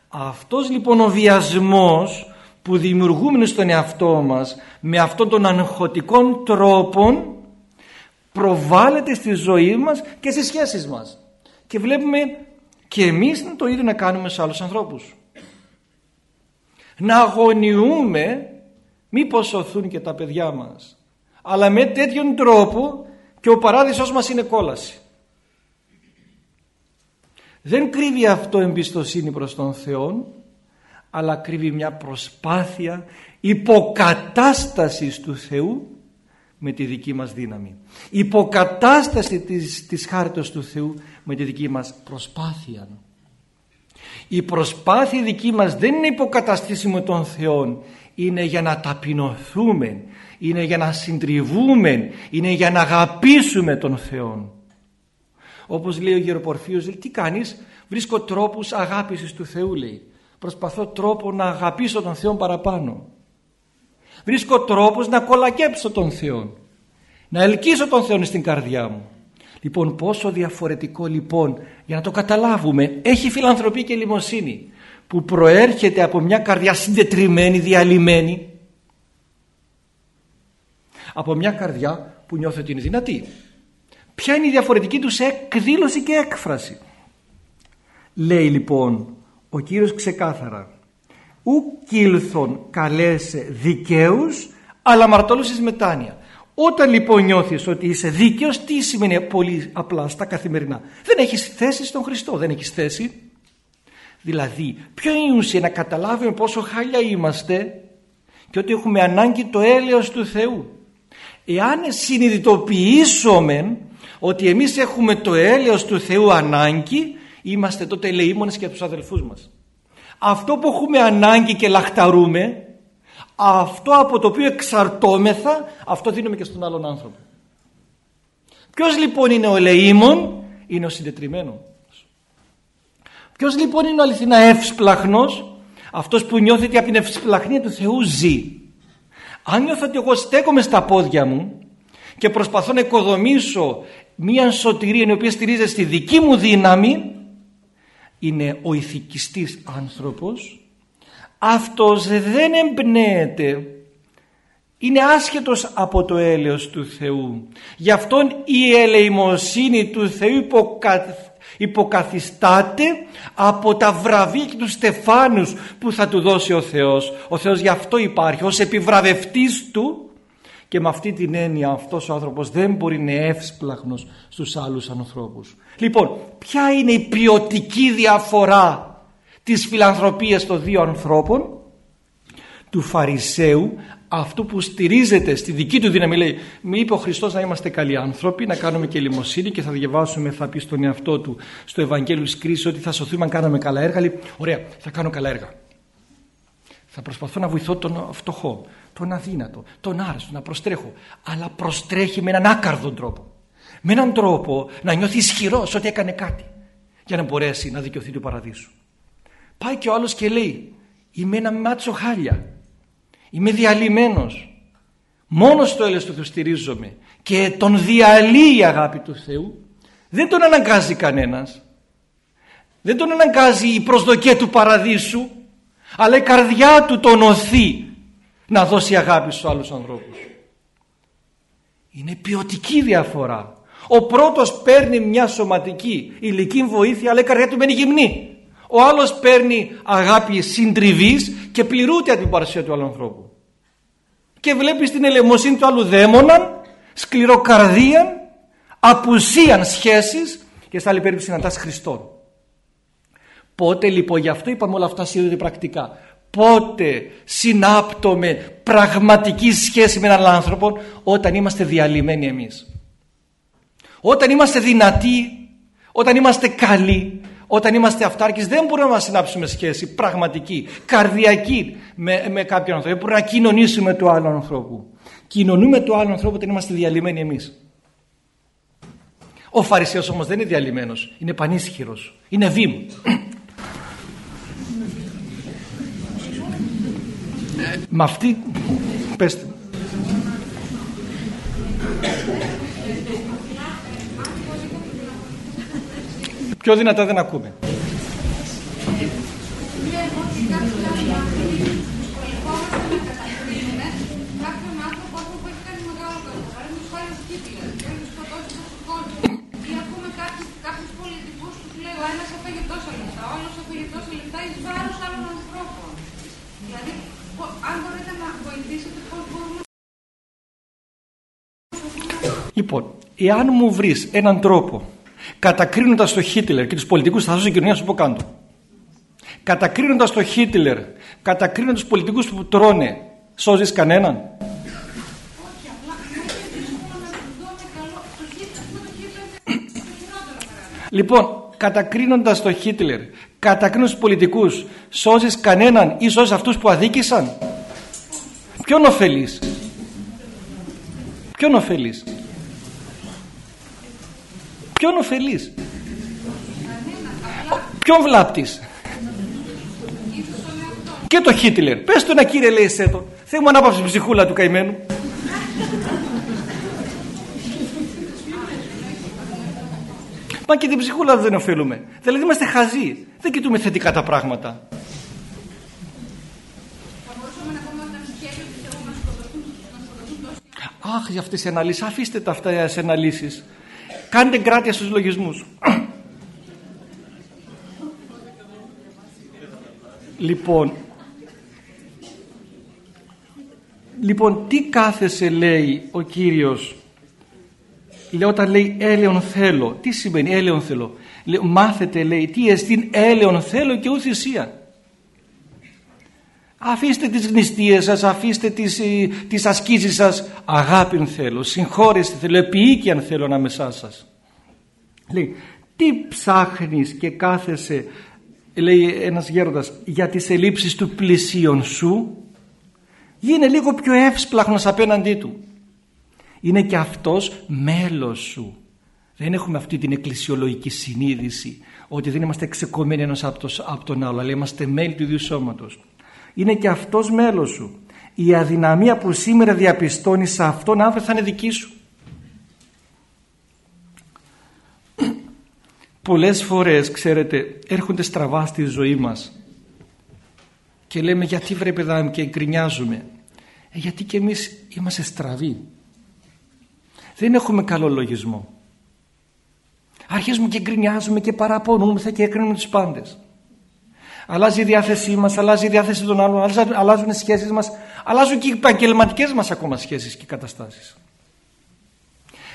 Αυτός λοιπόν ο βιασμός που δημιουργούμε στον εαυτό μας με αυτόν τον αγχωτικό τρόπο προβάλλεται στη ζωή μας και στις σχέσεις μας και βλέπουμε και εμείς το ίδιο να κάνουμε σε άλλους ανθρώπους. Να αγωνιούμε μήπως σωθούν και τα παιδιά μας. Αλλά με τέτοιον τρόπο και ο παράδεισος μας είναι κόλαση. δεν κρύβει αυτό εμπιστοσύνη προς τον Θεό αλλά κρύβει μια προσπάθεια υποκατάστασης του Θεού με τη δική μας δύναμη. Υποκατάσταση της, της χάρτος του Θεού με τη δική μας προσπάθεια. Η προσπάθεια δική μας δεν είναι υποκαταστήσιμο των Θεών. Είναι για να ταπεινωθούμε είναι για να συντριβούμε είναι για να αγαπήσουμε τον Θεό όπως λέει ο Γεροπορφίος τι κάνεις; Βρίσκω τρόπους αγάπησης του Θεού λέει προσπαθώ τρόπο να αγαπήσω τον Θεό παραπάνω. Βρίσκω τρόπους να κολακέψω τον Θεό να ελκύσω τον Θεό στην καρδιά μου. Λοιπόν πόσο διαφορετικό λοιπόν για να το καταλάβουμε έχει φιλανθρωπή και λιμοσύνη που προέρχεται από μια καρδιά συντετριμένη, διαλυμένη από μια καρδιά που νιώθει ότι είναι δυνατή. Ποια είναι η διαφορετική τους εκδήλωση και έκφραση. Λέει λοιπόν ο Κύριος ξεκάθαρα ου κήλθον καλέσε δικαίους αλλά μαρτώλους μετάνοια. Όταν λοιπόν νιώθεις ότι είσαι δίκαιος τι σημαίνει πολύ απλά στα καθημερινά. Δεν έχεις θέση στον Χριστό δεν έχεις θέση. Δηλαδή ποιο είναι η ουσία να καταλάβουμε πόσο χάλια είμαστε και ότι έχουμε ανάγκη το έλεος του Θεού. Εάν συνειδητοποιήσουμε ότι εμείς έχουμε το έλεος του Θεού ανάγκη είμαστε τότε ελεήμονες και τους αδελφούς μας. Αυτό που έχουμε ανάγκη και λαχταρούμε αυτό από το οποίο εξαρτώμεθα αυτό δίνουμε και στον άλλον άνθρωπο. Ποιος λοιπόν είναι ο ελεήμων; Είναι ο συντετριμένος. Ποιος λοιπόν είναι ο αληθινά εύσπλαχνος αυτός που νιώθει ότι από την ευσπλαχνία του Θεού ζει. Αν νιώθω ότι εγώ στέκομαι στα πόδια μου και προσπαθώ να οικοδομήσω μία σωτηρία η οποία στηρίζεται στη δική μου δύναμη είναι ο ηθικιστής άνθρωπος αυτός δεν εμπνέεται είναι άσχετος από το έλεος του Θεού. Γι' αυτόν η ελεημοσύνη του Θεού υποκαθιστάται από τα βραβεία και τους στεφάνους που θα του δώσει ο Θεός. Ο Θεός γι' αυτό υπάρχει ως επιβραβευτής του και με αυτή την έννοια αυτός ο άνθρωπος δεν μπορεί να είναι εύσπλαχνος στους άλλους ανθρώπους. Λοιπόν, ποια είναι η ποιοτική διαφορά της φιλανθρωπίας των δύο ανθρώπων; Του Φαρισαίου αυτού που στηρίζεται στη δική του δύναμη λέει μη είπε ο Χριστός να είμαστε καλοί άνθρωποι να κάνουμε και λιμοσύνη και θα διαβάσουμε θα πει στον εαυτό του στο Ευαγγέλιο της κρίσης ότι θα σωθούμε αν κάναμε καλά έργα λέει ωραία θα κάνω καλά έργα. Θα προσπαθώ να βοηθώ τον φτωχό τον αδύνατο, τον άρρωστο, να προστρέχω. Αλλά προστρέχει με έναν άκαρδο τρόπο. Με έναν τρόπο να νιώθει ισχυρός ότι έκανε κάτι για να μπορέσει να δικαιωθεί του παραδείσου. Πάει και ο άλλος και λέει είμαι ένα μάτσο χάλια. Είμαι διαλυμένος. Μόνος στο έλεος του Θεού στηρίζομαι και τον διαλύει η αγάπη του Θεού. Δεν τον αναγκάζει κανένας. Δεν τον αναγκάζει η προσδοκία του παραδείσου αλλά η καρδιά του τον οθεί να δώσει αγάπη στους άλλους ανθρώπους. Είναι ποιοτική διαφορά. Ο πρώτος παίρνει μια σωματική ηλική βοήθεια αλλά η καρδιά του μένει γυμνή. Ο άλλος παίρνει αγάπη συντριβής και πληρούται από την παρουσία του άλλου ανθρώπου. Και βλέπεις την ελεμοσύνη του άλλου δαίμονα, σκληροκαρδία, απουσίαν σχέσεις και στα άλλη περίπτωση συναντάς Χριστόν. Πότε λοιπόν γι' αυτό είπαμε όλα αυτά σύνδεται πρακτικά πότε συνάπτουμε πραγματική σχέση με έναν άνθρωπο όταν είμαστε διαλυμένοι εμείς. Όταν είμαστε δυνατοί, όταν είμαστε καλοί, όταν είμαστε αυτάρκεις δεν μπορούμε να συνάψουμε σχέση πραγματική, καρδιακή με, με κάποιον άνθρωπο. Δεν μπορούμε να κοινωνήσουμε το άλλο ανθρώπου. Κοινωνούμε το άλλο ανθρώπου όταν είμαστε διαλυμένοι εμείς. Ο Φαρισαίος όμως δεν είναι διαλυμένος, είναι πανίσχυρος, είναι βήμ. Με αυτή πέστε πιο δυνατά δεν ακούμε ο ένας έφαγε τόσα λεφτά, ο άλλος έφαγε τόσα λεφτά εις βάρος άλλων ανθρώπων. Δηλαδή αν μπορείτε να βοηθήσετε πώς μπορούμε Λοιπόν, εάν μου βρεις έναν τρόπο κατακρίνοντας τον Χίτλερ και τους πολιτικούς θα δώσω κοινωνία σου από κάτω κατακρίνοντας τον Χίτλερ κατακρίνοντας τους πολιτικούς που τρώνε σώζεις κανέναν; Λοιπόν, κατακρίνοντας τον Χίτλερ, κατακρίνοντας τους πολιτικούς, σώζεις κανέναν ή σώζεις αυτούς που αδίκησαν; Ποιον ωφελείς; Ποιον ωφελείς; Ποιον ωφελείς; Ποιον βλάπτεις; Και το Χίτλερ. Πες του ένα κύριε λέει εσέ το. Θέλω μου ανάπαυση ψυχούλα του καημένου. Μα και την ψυχούλα δεν ωφελούμε. Δηλαδή είμαστε χαζοί. Δεν κοιτούμε θετικά τα πράγματα. Αχ, για αυτές τις αναλύσεις. Αφήστε τα αυτά τις αναλύσεις. Κάντε κράτια στους λογισμούς. λοιπόν, λοιπόν, τι κάθεσε λέει ο Κύριος λέει, όταν λέει έλεον θέλω τι σημαίνει έλεον θέλω; Λέει, μάθετε λέει τι εστίν έλεον θέλω και ου θυσία αφήστε τις γνηστείες σας αφήστε τις, ε, τις ασκήσεις σας. Αγάπη θέλω συγχώρεστε θέλω επιοίκη αν θέλω ανάμεσά σας. Λέει τι ψάχνεις και κάθεσαι λέει ένας γέροντας για τις ελλείψεις του πλησίον σου γίνε λίγο πιο εύσπλαχνος απέναντί του. Είναι και αυτός μέλος σου. Δεν έχουμε αυτή την εκκλησιολογική συνείδηση ότι δεν είμαστε ξεκομμένοι ένας από τον άλλο αλλά είμαστε μέλη του ίδιου σώματος είναι και αυτός μέλος σου η αδυναμία που σήμερα διαπιστώνεις σε αυτόν αύριο θα είναι δική σου <clears throat> πολλές φορές ξέρετε έρχονται στραβά στη ζωή μας και λέμε γιατί βρε παιδά και γκρινιάζουμε ε, γιατί και εμείς είμαστε στραβοί δεν έχουμε καλό λογισμό. Αρχίζουμε και γκρινιάζουμε και παραπονούμε και έκρινουμε τους πάντες. Αλλάζει η διάθεσή μας, αλλάζει η διάθεση των άλλων, αλλάζουν οι σχέσεις μας, αλλάζουν και οι επαγγελματικές μας ακόμα σχέσεις και καταστάσεις.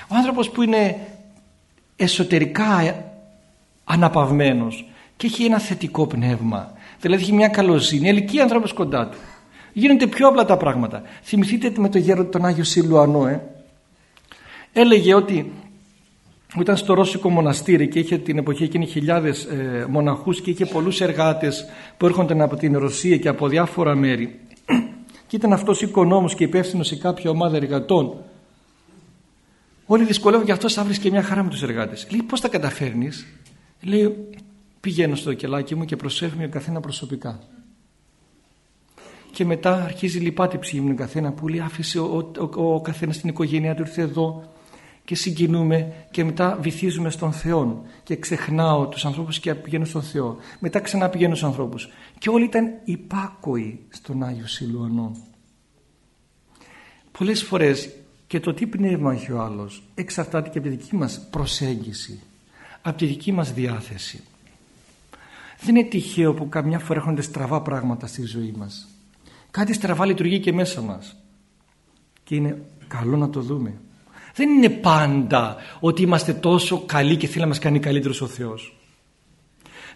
Ο άνθρωπος που είναι εσωτερικά αναπαυμένος και έχει ένα θετικό πνεύμα, δηλαδή έχει μια καλοσύνη, ελκύει άνθρωπος κοντά του. Γίνονται πιο απλά τα πράγματα. Θυμηθείτε με το γέρο τον Άγιο Σιλουανό, ε, έλεγε ότι ήταν στο Ρώσικο μοναστήρι και είχε την εποχή εκείνη χιλιάδες ε, μοναχούς και είχε πολλούς εργάτες που έρχονταν από την Ρωσία και από διάφορα μέρη. <clears throat> Και ήταν αυτός οικονόμος και υπεύθυνος σε κάποια ομάδα εργατών. Όλοι δυσκολεύουν και αυτός θα βρει και μια χαρά με τους εργάτες. Λέει πως τα καταφέρνεις; Λέει πηγαίνω στο κελάκι μου και προσφέρουμε καθένα προσωπικά και μετά αρχίζει λυπάτη ψυχή μου καθένα που λέει άφησε ο, ο, ο, ο καθένας την οικογένειά του ήρθε εδώ και συγκινούμε και μετά βυθίζουμε στον Θεό και ξεχνάω τους ανθρώπους και πηγαίνω στον Θεό. Μετά ξανά πηγαίνω στους ανθρώπους. Και όλοι ήταν υπάκοοι στον Άγιο Σιλουανό. Πολλές φορές και το τι πνεύμα έχει ο άλλος εξαρτάται και από τη δική μας προσέγγιση από τη δική μας διάθεση. Δεν είναι τυχαίο που καμιά φορά έρχονται στραβά πράγματα στη ζωή μας. Κάτι στραβά λειτουργεί και μέσα μας. Και είναι καλό να το δούμε δεν είναι πάντα ότι είμαστε τόσο καλοί και θέλει να μας κάνει καλύτερος ο Θεός.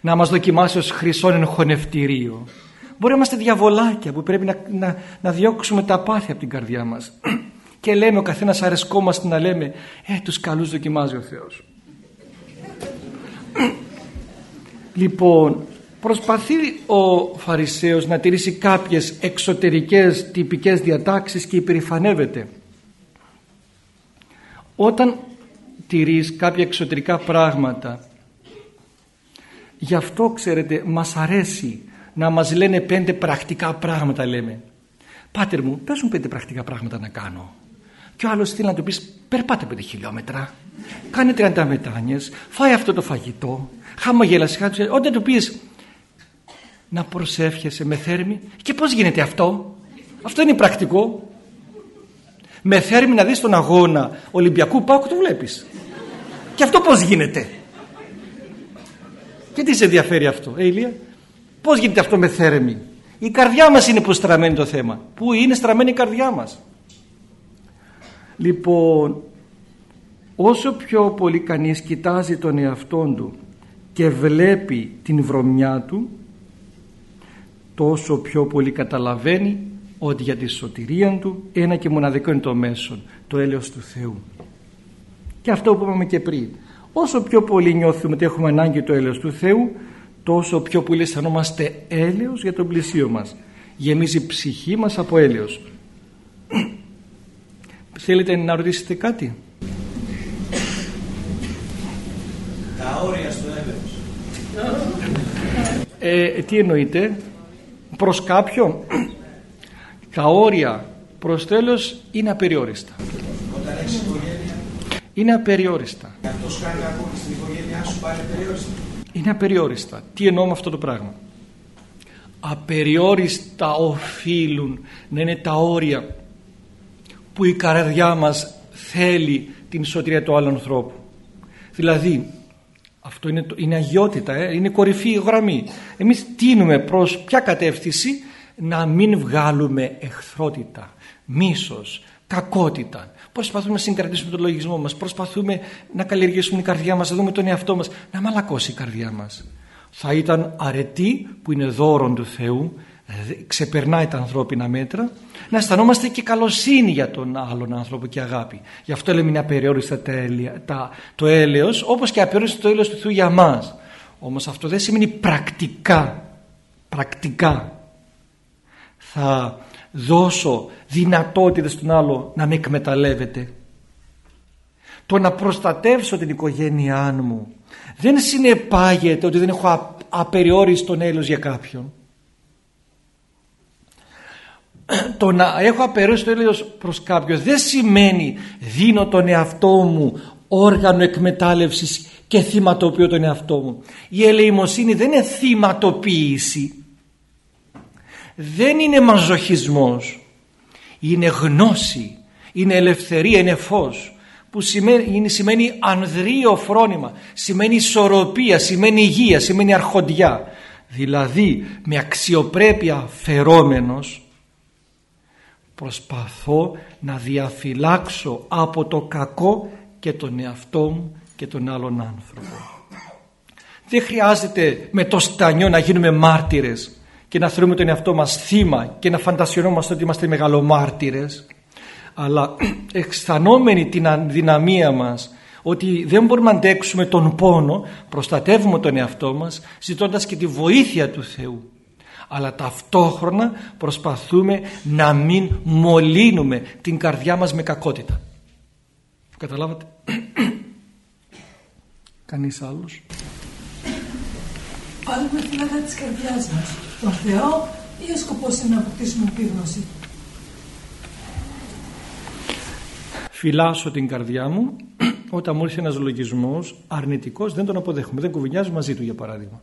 Να μας δοκιμάσει ως χρυσόν εγχωνευτηρίο. Μπορεί να είμαστε διαβολάκια που πρέπει να, να, να διώξουμε τα πάθη από την καρδιά μας. <clears throat> Και λέμε ο καθένας αρεσκόμαστε να λέμε «Ε, τους καλούς δοκιμάζει ο Θεός». <clears throat> λοιπόν, προσπαθεί ο Φαρισαίος να τηρήσει κάποιες εξωτερικές τυπικές διατάξεις και υπερηφανεύεται όταν τηρείς κάποια εξωτερικά πράγματα γι' αυτό ξέρετε μας αρέσει να μας λένε πέντε πρακτικά πράγματα λέμε. Πάτερ μου πες μου πέντε πρακτικά πράγματα να κάνω. Και ο άλλος θέλει να του πεις περπάτε πέντε χιλιόμετρα κάνε 30 μετάνιες φάει αυτό το φαγητό χαμογέλασε όταν του πεις να προσεύχεσαι με θέρμη και πως γίνεται αυτό; Αυτό είναι πρακτικό με θέρμη να δεις τον αγώνα Ολυμπιακού Πάουκ το βλέπεις. Και αυτό πως γίνεται; Και τι σε ενδιαφέρει αυτό ε Ηλία; Πως γίνεται αυτό με θέρμη; Η καρδιά μας είναι που στραμμένη το θέμα. Που είναι στραμμένη η καρδιά μας; Λοιπόν όσο πιο πολύ κανείς κοιτάζει τον εαυτόν του και βλέπει την βρωμιά του τόσο πιο πολύ καταλαβαίνει ότι για τη σωτηρία του ένα και μοναδικό είναι το μέσον το έλεος του Θεού. Και αυτό που είπαμε και πριν όσο πιο πολύ νιώθουμε ότι έχουμε ανάγκη το έλεος του Θεού τόσο πιο πολύ αισθανόμαστε έλεος για τον πλησίο μας. Γεμίζει η ψυχή μας από έλεος. <clears throat> Θέλετε να ρωτήσετε κάτι; Τα όρια στο έλεος. Ε, τι εννοείτε; Προς κάποιον; Τα όρια προς τέλος είναι απεριόριστα. Όταν έχεις οικογένεια είναι απεριόριστα. Και αυτό σου κάνει κακό στην οικογένειά σου πάλι περιόριστα είναι απεριόριστα. Τι εννοώ με αυτό το πράγμα; Απεριόριστα οφείλουν να είναι τα όρια που η καρδιά μας θέλει την σωτηρία του άλλου ανθρώπου. Δηλαδή αυτό είναι, είναι αγιότητα, ε, είναι κορυφή γραμμή. Εμείς τίνουμε προς ποια κατεύθυνση; Να μην βγάλουμε εχθρότητα, μίσος, κακότητα. Προσπαθούμε να συγκρατήσουμε τον λογισμό μας, προσπαθούμε να καλλιεργήσουμε την καρδιά μας, να δούμε τον εαυτό μας, να μαλακώσει η καρδιά μας. Θα ήταν αρετή που είναι δώρον του Θεού ξεπερνάει τα ανθρώπινα μέτρα να αισθανόμαστε και καλοσύνη για τον άλλον άνθρωπο και αγάπη γι' αυτό λέμε είναι απεριόριστα τα, τα, το έλεος όπως και απεριόριστο το έλεος του Θεού για μας όμως αυτό δεν σημαίνει πρακτικά πρακτικά θα δώσω δυνατότητες στον άλλο να με εκμεταλλεύεται το να προστατεύσω την οικογένειά μου δεν συνεπάγεται ότι δεν έχω απεριόριστο έλεος για κάποιον το να έχω απερώσει το έλεος προς κάποιον δεν σημαίνει δίνω τον εαυτό μου όργανο εκμετάλλευσης και θυματοποιώ τον εαυτό μου. Η ελεημοσύνη δεν είναι θυματοποίηση. Δεν είναι μαζοχισμός. Είναι γνώση. Είναι ελευθερία, είναι φως. Που σημαίνει, σημαίνει ανδρείο φρόνημα. Σημαίνει ισορροπία, σημαίνει υγεία, σημαίνει αρχοντιά. Δηλαδή με αξιοπρέπεια φερόμενος προσπαθώ να διαφυλάξω από το κακό και τον εαυτό μου και τον άλλον άνθρωπο. Δεν χρειάζεται με το στανιό να γίνουμε μάρτυρες και να θεωρούμε τον εαυτό μας θύμα και να φαντασιωνόμαστε ότι είμαστε μεγαλομάρτυρες αλλά <clears throat> αισθανόμενοι την αδυναμία μας ότι δεν μπορούμε να αντέξουμε τον πόνο προστατεύουμε τον εαυτό μας ζητώντας και τη βοήθεια του Θεού αλλά ταυτόχρονα προσπαθούμε να μην μολύνουμε την καρδιά μας με κακότητα. Καταλάβατε; <clears throat> Κανείς άλλος; Πάρουμε φυλάκα της καρδιάς μας. Τον Θεό ή ο σκοπός είναι να αποκτήσουμε επίγνωση. Φυλάσω την καρδιά μου <clears throat> όταν μου έρθει ένας λογισμός αρνητικός δεν τον αποδέχομαι. Δεν κουβινιάζω μαζί του για παράδειγμα.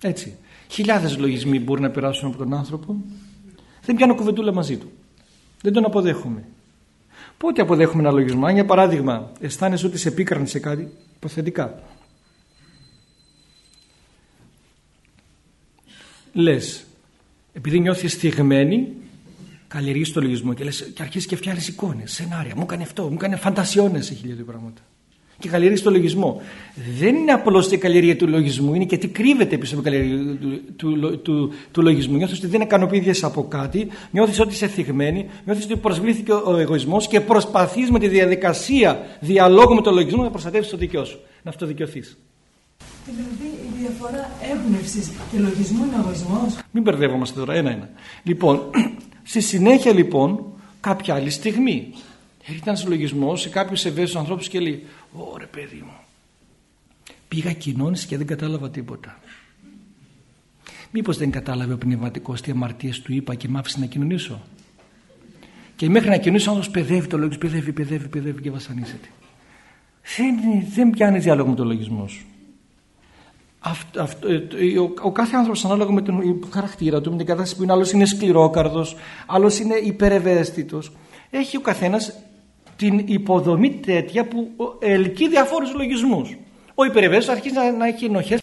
Έτσι. Χιλιάδες λογισμοί μπορούν να περάσουν από τον άνθρωπο. Δεν πιάνω κουβεντούλα μαζί του. Δεν τον αποδέχομαι. Πότε αποδέχομαι ένα λογισμό. Αν για παράδειγμα αισθάνεσαι ότι σε πίκρανε σε κάτι, υποθετικά. Λες, επειδή νιώθεις στιγμένη, καλλιεργείς το λογισμό και, λες, και αρχίζεις και φτιάχνεις εικόνες, σενάρια. Μου έκανε αυτό, μου έκανε φαντασιώνες σε χιλιάδες πράγματα και καλλιεργείς το λογισμό. Δεν είναι απλώς η καλλιέργεια του λογισμού, είναι και τι κρύβεται πίσω από την καλλιέργεια του, του, του, του λογισμού. Νιώθεις ότι δεν ικανοποιήθηκες από κάτι, νιώθεις ότι είσαι θυγμένη, νιώθεις ότι προσβλήθηκε ο εγωισμός και προσπαθείς με τη διαδικασία διαλόγου με το λογισμό να προστατεύσεις το δικαιό σου, να αυτοδικαιωθείς. Δηλαδή η διαφορά έμπνευσης και λογισμού είναι εγωισμό. Μην μπερδεύομαστε τώρα, ένα-ένα. Λοιπόν, <clears throat> στη συνέχεια λοιπόν, κάποια άλλη στιγμή, έρχεται ένας λογισμός σε κάποιους ευαίσθητους ανθρώπους και λέει: Ωρε παιδί μου, πήγα κοινώνηση και δεν κατάλαβα τίποτα. Μήπως δεν κατάλαβε ο πνευματικός τι αμαρτίες του είπα και μ' άφησε να κοινωνήσω; Και μέχρι να κοινωνήσω ο άνθρωπος παιδεύει το λόγο παιδεύει, παιδεύει, παιδεύει και βασανίζεται. Δεν, δεν πιάνει διάλογο με το λογισμός σου. Αυτό, αυτό, ε, ο, ο, κάθε άνθρωπος ανάλογα με τον χαρακτήρα του, με την κατάσταση που είναι, άλλος είναι σκληρόκαρδος, άλλος είναι υπερευαίσθητος. Έχει ο καθένας την υποδομή τέτοια που ελκύει διαφόρους λογισμούς. Ο υπερευαίσθητος αρχίζει να, να έχει ενοχές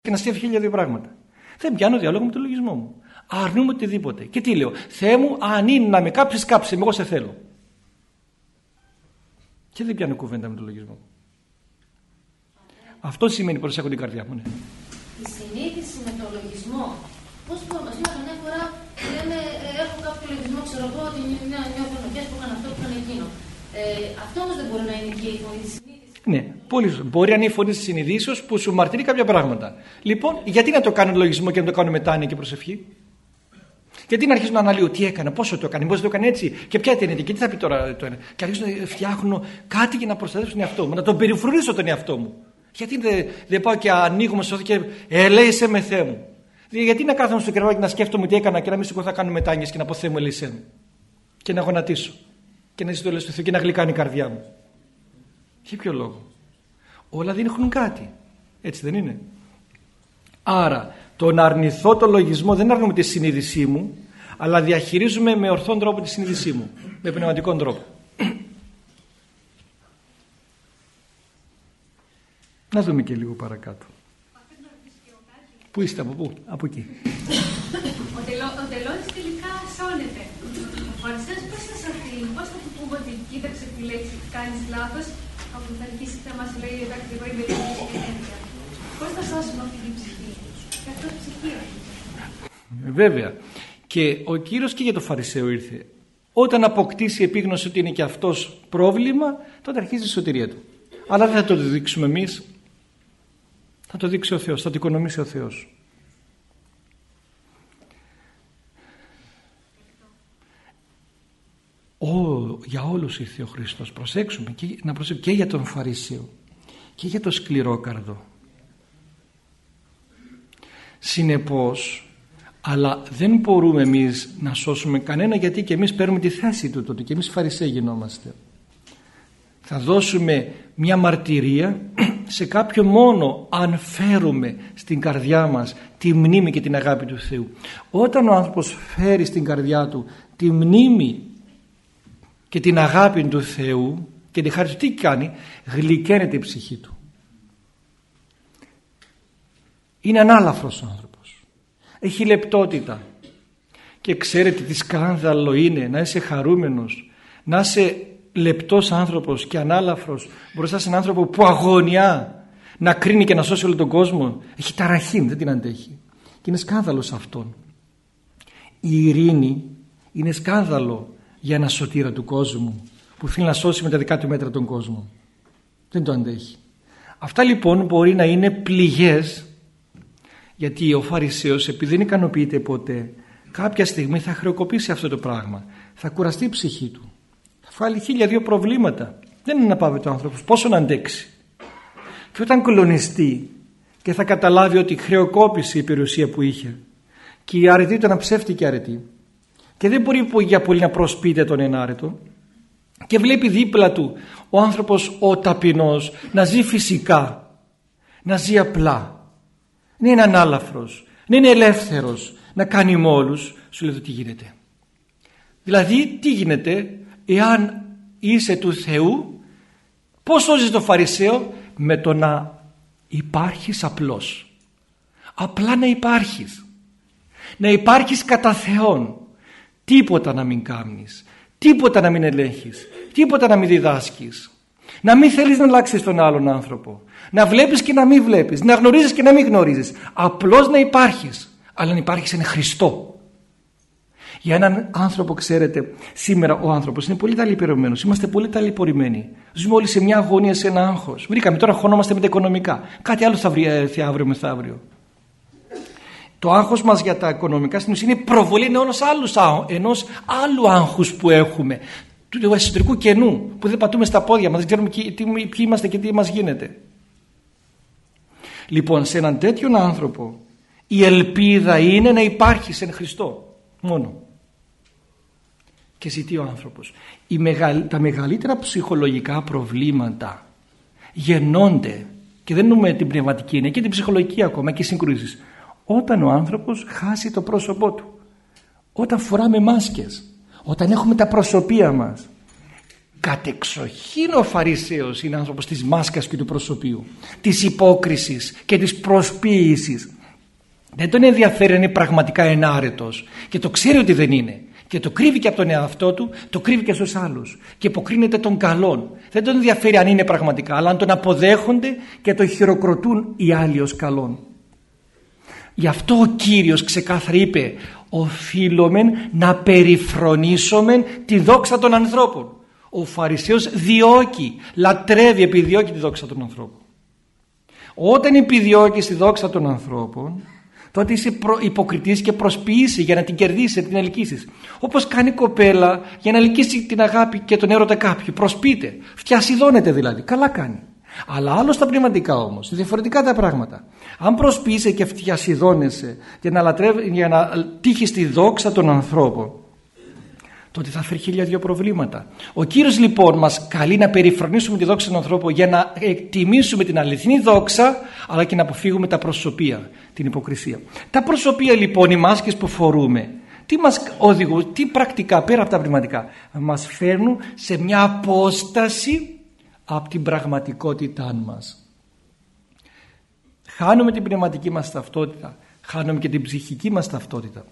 και να σκέφτει χίλια δύο πράγματα. Δεν πιάνω διάλογο με το λογισμό μου. Αρνούμε οτιδήποτε. Και τι λέω, Θεέ μου, αν είναι να με κάψεις, κάψε με, εγώ σε θέλω. Και δεν πιάνω κουβέντα με τον λογισμό. Αυτό σημαίνει προσέχω την καρδιά μου. Ναι. Η συνείδηση με τον λογισμό. Πώς μπορούμε, σήμερα μια φορά λέμε, ε, έχω κάποιο λογισμό, ξέρω εγώ ότι νιώθω ενοχέ που έκανα αυτό, που έκανα εκείνο. Ε, αυτό όμως δεν μπορεί να είναι και η φωνή της συνείδησης. Ναι, πολύ σωστά. Μπορεί να είναι η φωνή της συνειδήσεως που σου μαρτυρεί κάποια πράγματα. Λοιπόν, γιατί να το κάνω λογισμό και να το κάνω μετάνοια και προσευχή; Γιατί να αρχίσω να αναλύω τι έκανα, πόσο το έκανε, πώς το έκανε έτσι και ποια ήταν και τι θα πει τώρα το ένα. Και αρχίζω να φτιάχνω κάτι για να προστατεύσω τον εαυτό μου, να τον περιφρουρήσω τον εαυτό μου. Γιατί δεν, δεν πάω και ανοίγουμε στο και ελέησε με Θεέ μου. Γιατί να κάθομαι στο κρεβάτι και να σκέφτομαι τι έκανα και να μην σηκώ θα κάνω μετάνοιε και να πω Θεέ μου ελέησε μου. Και να γονατίσω. Και να ζητώ του Θεού και να γλυκάνει η καρδιά μου. Για ποιο λόγο. Όλα δεν έχουν κάτι. Έτσι δεν είναι. Άρα το να αρνηθώ το λογισμό δεν αρνούμε τη συνείδησή μου αλλά διαχειρίζουμε με ορθόν τρόπο τη συνείδησή μου. Με πνευματικό τρόπο. Να δούμε και λίγο παρακάτω. Πού είστε, από πού, από εκεί. Ο, τελό, ο τελώνης τελικά σώνεται. Ο Φαρισαίος πώς θα σωθεί, πώς θα του πούμε ότι κοίταξε τη λέξη, κάνεις λάθος, από θα αρχίσει θα μας λέει εντάξει εγώ είμαι τελική και τέτοια. Πώς θα σώσουμε αυτή την ψυχή; Και αυτό ψυχή Βέβαια. Και ο Κύριος και για το Φαρισαίο ήρθε. Όταν αποκτήσει επίγνωση ότι είναι και αυτός πρόβλημα, τότε αρχίζει η σωτηρία του. Αλλά δεν θα το δείξουμε εμείς, θα το δείξει ο Θεός, θα το οικονομήσει ο Θεός. Ο, για όλους ήρθε ο Χριστός. Προσέξουμε και, να προσέξουμε και για τον Φαρισαίο και για τον σκληρόκαρδο. Συνεπώς, αλλά δεν μπορούμε εμείς να σώσουμε κανένα γιατί και εμείς παίρνουμε τη θέση του τότε και εμείς Φαρισαίοι γινόμαστε. Θα δώσουμε μια μαρτυρία σε κάποιον μόνο αν φέρουμε στην καρδιά μας τη μνήμη και την αγάπη του Θεού. Όταν ο άνθρωπος φέρει στην καρδιά του τη μνήμη και την αγάπη του Θεού και τη χάρη του τι κάνει, γλυκαίνεται η ψυχή του. Είναι ανάλαφρος ο άνθρωπος. Έχει λεπτότητα. Και ξέρετε τι σκάνδαλο είναι να είσαι χαρούμενος, να είσαι λεπτός άνθρωπος και ανάλαφρος μπροστά σε έναν άνθρωπο που αγωνιά να κρίνει και να σώσει όλο τον κόσμο έχει ταραχή, δεν την αντέχει. Και είναι σκάνδαλος σε αυτόν. Η ειρήνη είναι σκάνδαλο για ένα σωτήρα του κόσμου που θέλει να σώσει με τα δικά του μέτρα τον κόσμο. Δεν το αντέχει. Αυτά λοιπόν μπορεί να είναι πληγές γιατί ο Φαρισαίος επειδή δεν ικανοποιείται ποτέ κάποια στιγμή θα χρεοκοπήσει αυτό το πράγμα. Θα κουραστεί η ψυχή του βάλει χίλια δύο προβλήματα. Δεν είναι να πάει το άνθρωπος. Πόσο να αντέξει. Και όταν κολονιστεί και θα καταλάβει ότι χρεοκόπησε η περιουσία που είχε και η αρετή ήταν ψεύτικη αρετή και δεν μπορεί για πολύ να προσπείται τον ενάρετο και βλέπει δίπλα του ο άνθρωπος ο ταπεινός να ζει φυσικά, να ζει απλά, να είναι ανάλαφρος, να είναι ελεύθερος, να κάνει με όλους, σου λέει τι γίνεται. Δηλαδή τι γίνεται, εάν είσαι του Θεού πώς σώζεις το Φαρισαίο; Με το να υπάρχεις απλώς. Απλά να υπάρχεις. Να υπάρχεις κατά Θεόν. Τίποτα να μην κάνεις. Τίποτα να μην ελέγχεις. Τίποτα να μην διδάσκεις. Να μην θέλεις να αλλάξεις τον άλλον άνθρωπο. Να βλέπεις και να μην βλέπεις. Να γνωρίζεις και να μην γνωρίζεις. Απλώς να υπάρχεις. Αλλά να υπάρχεις εν Χριστό για έναν άνθρωπο, ξέρετε, σήμερα ο άνθρωπος είναι πολύ ταλαιπωρημένος. Είμαστε πολύ ταλαιπωρημένοι. Ζούμε όλοι σε μια αγωνία, σε ένα άγχος. Βρήκαμε τώρα, χωνόμαστε με τα οικονομικά. Κάτι άλλο θα βρει έρθει αύριο μεθαύριο. Το άγχος μας για τα οικονομικά στην ουσία είναι προβολή ενός άλλου άγχους που έχουμε. Του εσωτερικού κενού που δεν πατούμε στα πόδια μας, δεν ξέρουμε ποιοι είμαστε και τι μας γίνεται. Λοιπόν, σε έναν τέτοιον άνθρωπο η ελπίδα είναι να υπάρχει σε Χριστό μόνο και ζητεί ο άνθρωπος. τα μεγαλύτερα ψυχολογικά προβλήματα γεννώνται και δεν εννοούμε την πνευματική είναι και την ψυχολογική ακόμα και συγκρούσεις. Όταν ο άνθρωπος χάσει το πρόσωπό του. Όταν φοράμε μάσκες. Όταν έχουμε τα προσωπία μας. Κατεξοχήν ο Φαρισαίος είναι άνθρωπος της μάσκας και του προσωπίου της υπόκρισης και της προσποίησης Δεν τον ενδιαφέρει να είναι πραγματικά ενάρετος. Και το ξέρει ότι δεν είναι. Και το κρύβει και από τον εαυτό του, το κρύβει και στους άλλους. Και υποκρίνεται τον καλόν. Δεν τον ενδιαφέρει αν είναι πραγματικά, αλλά αν τον αποδέχονται και το χειροκροτούν οι άλλοι ως καλόν. Γι' αυτό ο Κύριος ξεκάθαρα είπε οφείλουμε να περιφρονήσουμε τη δόξα των ανθρώπων. Ο Φαρισαίος διώκει, λατρεύει, επιδιώκει τη δόξα των ανθρώπων. Όταν επιδιώκεις τη δόξα των ανθρώπων τότε είσαι υποκριτής και προσποιήσει για να την κερδίσεις, την ελκύσεις. Όπως κάνει η κοπέλα για να ελκύσει την αγάπη και τον έρωτα κάποιου. Προσποιείται, φτιασιδώνεται δηλαδή, καλά κάνει. Αλλά άλλο στα πνευματικά όμως, διαφορετικά τα πράγματα. Αν προσποιείσαι και φτιασιδώνεσαι για να, λατρεύει, για να τύχεις τη δόξα των ανθρώπων, τότε θα φέρει χίλια δύο προβλήματα. Ο Κύριος λοιπόν μας καλεί να περιφρονήσουμε τη δόξα των ανθρώπων για να εκτιμήσουμε την αληθινή δόξα αλλά και να αποφύγουμε τα προσωπία, την υποκρισία. Τα προσωπία λοιπόν, οι μάσκες που φορούμε, τι μας οδηγούν, τι πρακτικά πέρα από τα πνευματικά, μας φέρνουν σε μια απόσταση από την πραγματικότητά μας. Χάνουμε την πνευματική μας ταυτότητα, χάνουμε και την ψυχική μας ταυτότητα.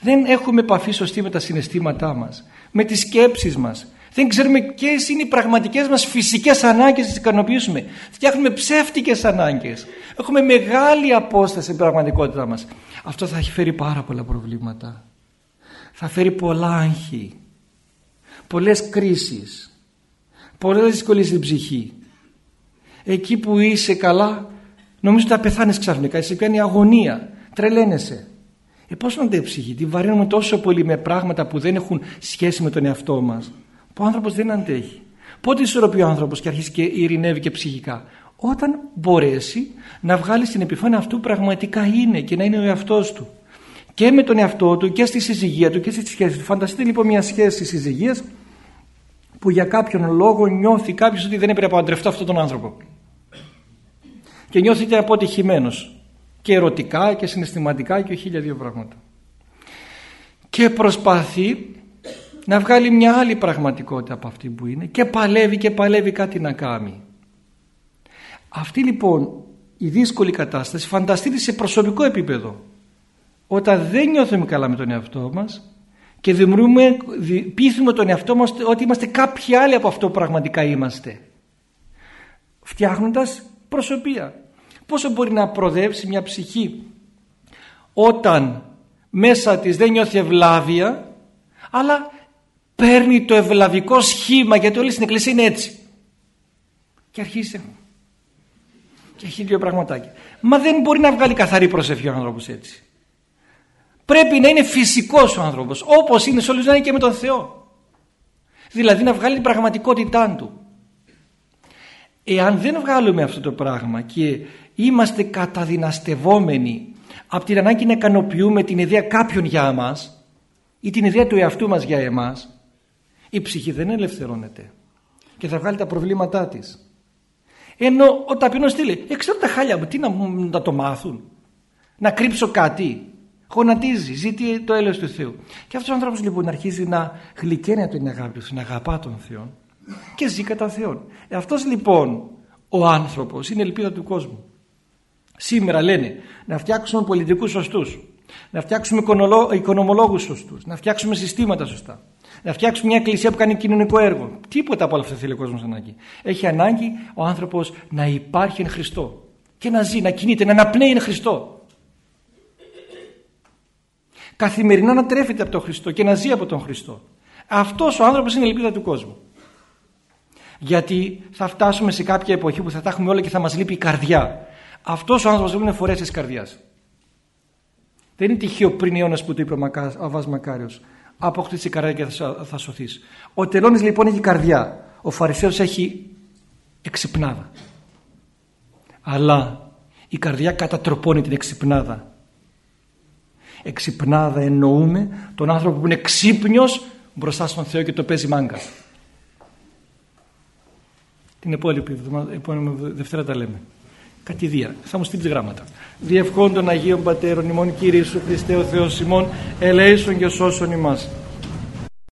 Δεν έχουμε επαφή σωστή με τα συναισθήματά μας, με τις σκέψεις μας. Δεν ξέρουμε ποιες είναι οι πραγματικές μας φυσικές ανάγκες να τις ικανοποιήσουμε. Φτιάχνουμε ψεύτικες ανάγκες. Έχουμε μεγάλη απόσταση στην πραγματικότητά μας. Αυτό θα έχει φέρει πάρα πολλά προβλήματα. Θα φέρει πολλά άγχη. Πολλές κρίσεις. Πολλές δυσκολίες στην ψυχή. Εκεί που είσαι καλά νομίζω ότι θα πεθάνεις ξαφνικά. Σε πιάνει αγωνία. Τρελαίνεσαι. Ε, πώς να η ψυχή, τη βαρύνουμε τόσο πολύ με πράγματα που δεν έχουν σχέση με τον εαυτό μας, που ο άνθρωπος δεν αντέχει. Πότε ισορροπεί ο άνθρωπος και αρχίσει και ειρηνεύει και ψυχικά; Όταν μπορέσει να βγάλει στην επιφάνεια αυτού που πραγματικά είναι και να είναι ο εαυτός του. Και με τον εαυτό του και στη συζυγία του και στη σχέση του. Φανταστείτε λοιπόν μια σχέση συζυγίας που για κάποιον λόγο νιώθει κάποιος ότι δεν έπρεπε να παντρευτώ αυτόν τον άνθρωπο. Και νιώθει ότι είναι αποτυχημένος και ερωτικά και συναισθηματικά και χίλια δύο πράγματα. Και προσπαθεί να βγάλει μια άλλη πραγματικότητα από αυτή που είναι και παλεύει και παλεύει κάτι να κάνει. Αυτή λοιπόν η δύσκολη κατάσταση φανταστείτε σε προσωπικό επίπεδο. Όταν δεν νιώθουμε καλά με τον εαυτό μας και δημιουργούμε, πείθουμε τον εαυτό μας ότι είμαστε κάποιοι άλλοι από αυτό που πραγματικά είμαστε. Φτιάχνοντας προσωπία. Πόσο μπορεί να προδεύσει μια ψυχή όταν μέσα της δεν νιώθει ευλάβεια αλλά παίρνει το ευλαβικό σχήμα γιατί όλη στην εκκλησία είναι έτσι. Και αρχίζει και έχει δύο πραγματάκια. Μα δεν μπορεί να βγάλει καθαρή προσευχή ο άνθρωπος έτσι. Πρέπει να είναι φυσικός ο άνθρωπος όπως είναι σε όλους να είναι και με τον Θεό. Δηλαδή να βγάλει την πραγματικότητά του. Εάν δεν βγάλουμε αυτό το πράγμα και είμαστε καταδυναστευόμενοι από την ανάγκη να ικανοποιούμε την ιδέα κάποιον για εμάς ή την ιδέα του εαυτού μας για εμάς η ψυχή δεν ελευθερώνεται και θα βγάλει τα προβλήματά της ενώ ο ταπεινός τι λέει «Εξέρω τα χάλια μου, τι να, να το μάθουν, να κρύψω κάτι». Γονατίζει, ζητεί το έλεος του Θεού. Και αυτός ο άνθρωπος λοιπόν αρχίζει να γλυκαίνει την αγάπη του, να αγαπά τον Θεό και ζει κατά Θεόν. Ε, αυτός λοιπόν ο άνθρωπος είναι ελπίδα του κόσμου. Σήμερα λένε να φτιάξουμε πολιτικούς σωστούς, να φτιάξουμε οικονομολόγους σωστούς, να φτιάξουμε συστήματα σωστά, να φτιάξουμε μια εκκλησία που κάνει κοινωνικό έργο. Τίποτα από όλα αυτά θέλει ο κόσμος ανάγκη. Έχει ανάγκη ο άνθρωπος να υπάρχει εν Χριστώ και να ζει, να κινείται, να αναπνέει εν Χριστώ. Καθημερινά να τρέφεται από τον Χριστό και να ζει από τον Χριστό. Αυτός ο άνθρωπος είναι η ελπίδα του κόσμου. Γιατί θα φτάσουμε σε κάποια εποχή που θα τα έχουμε όλα και θα μας λείπει η καρδιά. Αυτός ο άνθρωπος δεν είναι φορέα της καρδιάς. Δεν είναι τυχαίο πριν αιώνας που το είπε ο Αβάς Μακάριος. Αποκτήσει καρδιά και θα σωθείς. Ο τελώνης λοιπόν έχει καρδιά. Ο Φαρισαίος έχει εξυπνάδα. Αλλά η καρδιά κατατροπώνει την εξυπνάδα. Εξυπνάδα εννοούμε τον άνθρωπο που είναι ξύπνιος μπροστά στον Θεό και το παίζει μάγκα. Την επόμενη, επόμενη Δευτέρα τα λέμε κατηδία. Θα μου στείλεις γράμματα. Διευχών των Αγίων Πατέρων ημών Κύριε Ιησού Χριστέ ο Θεός ημών ελέησον και σώσον ημάς.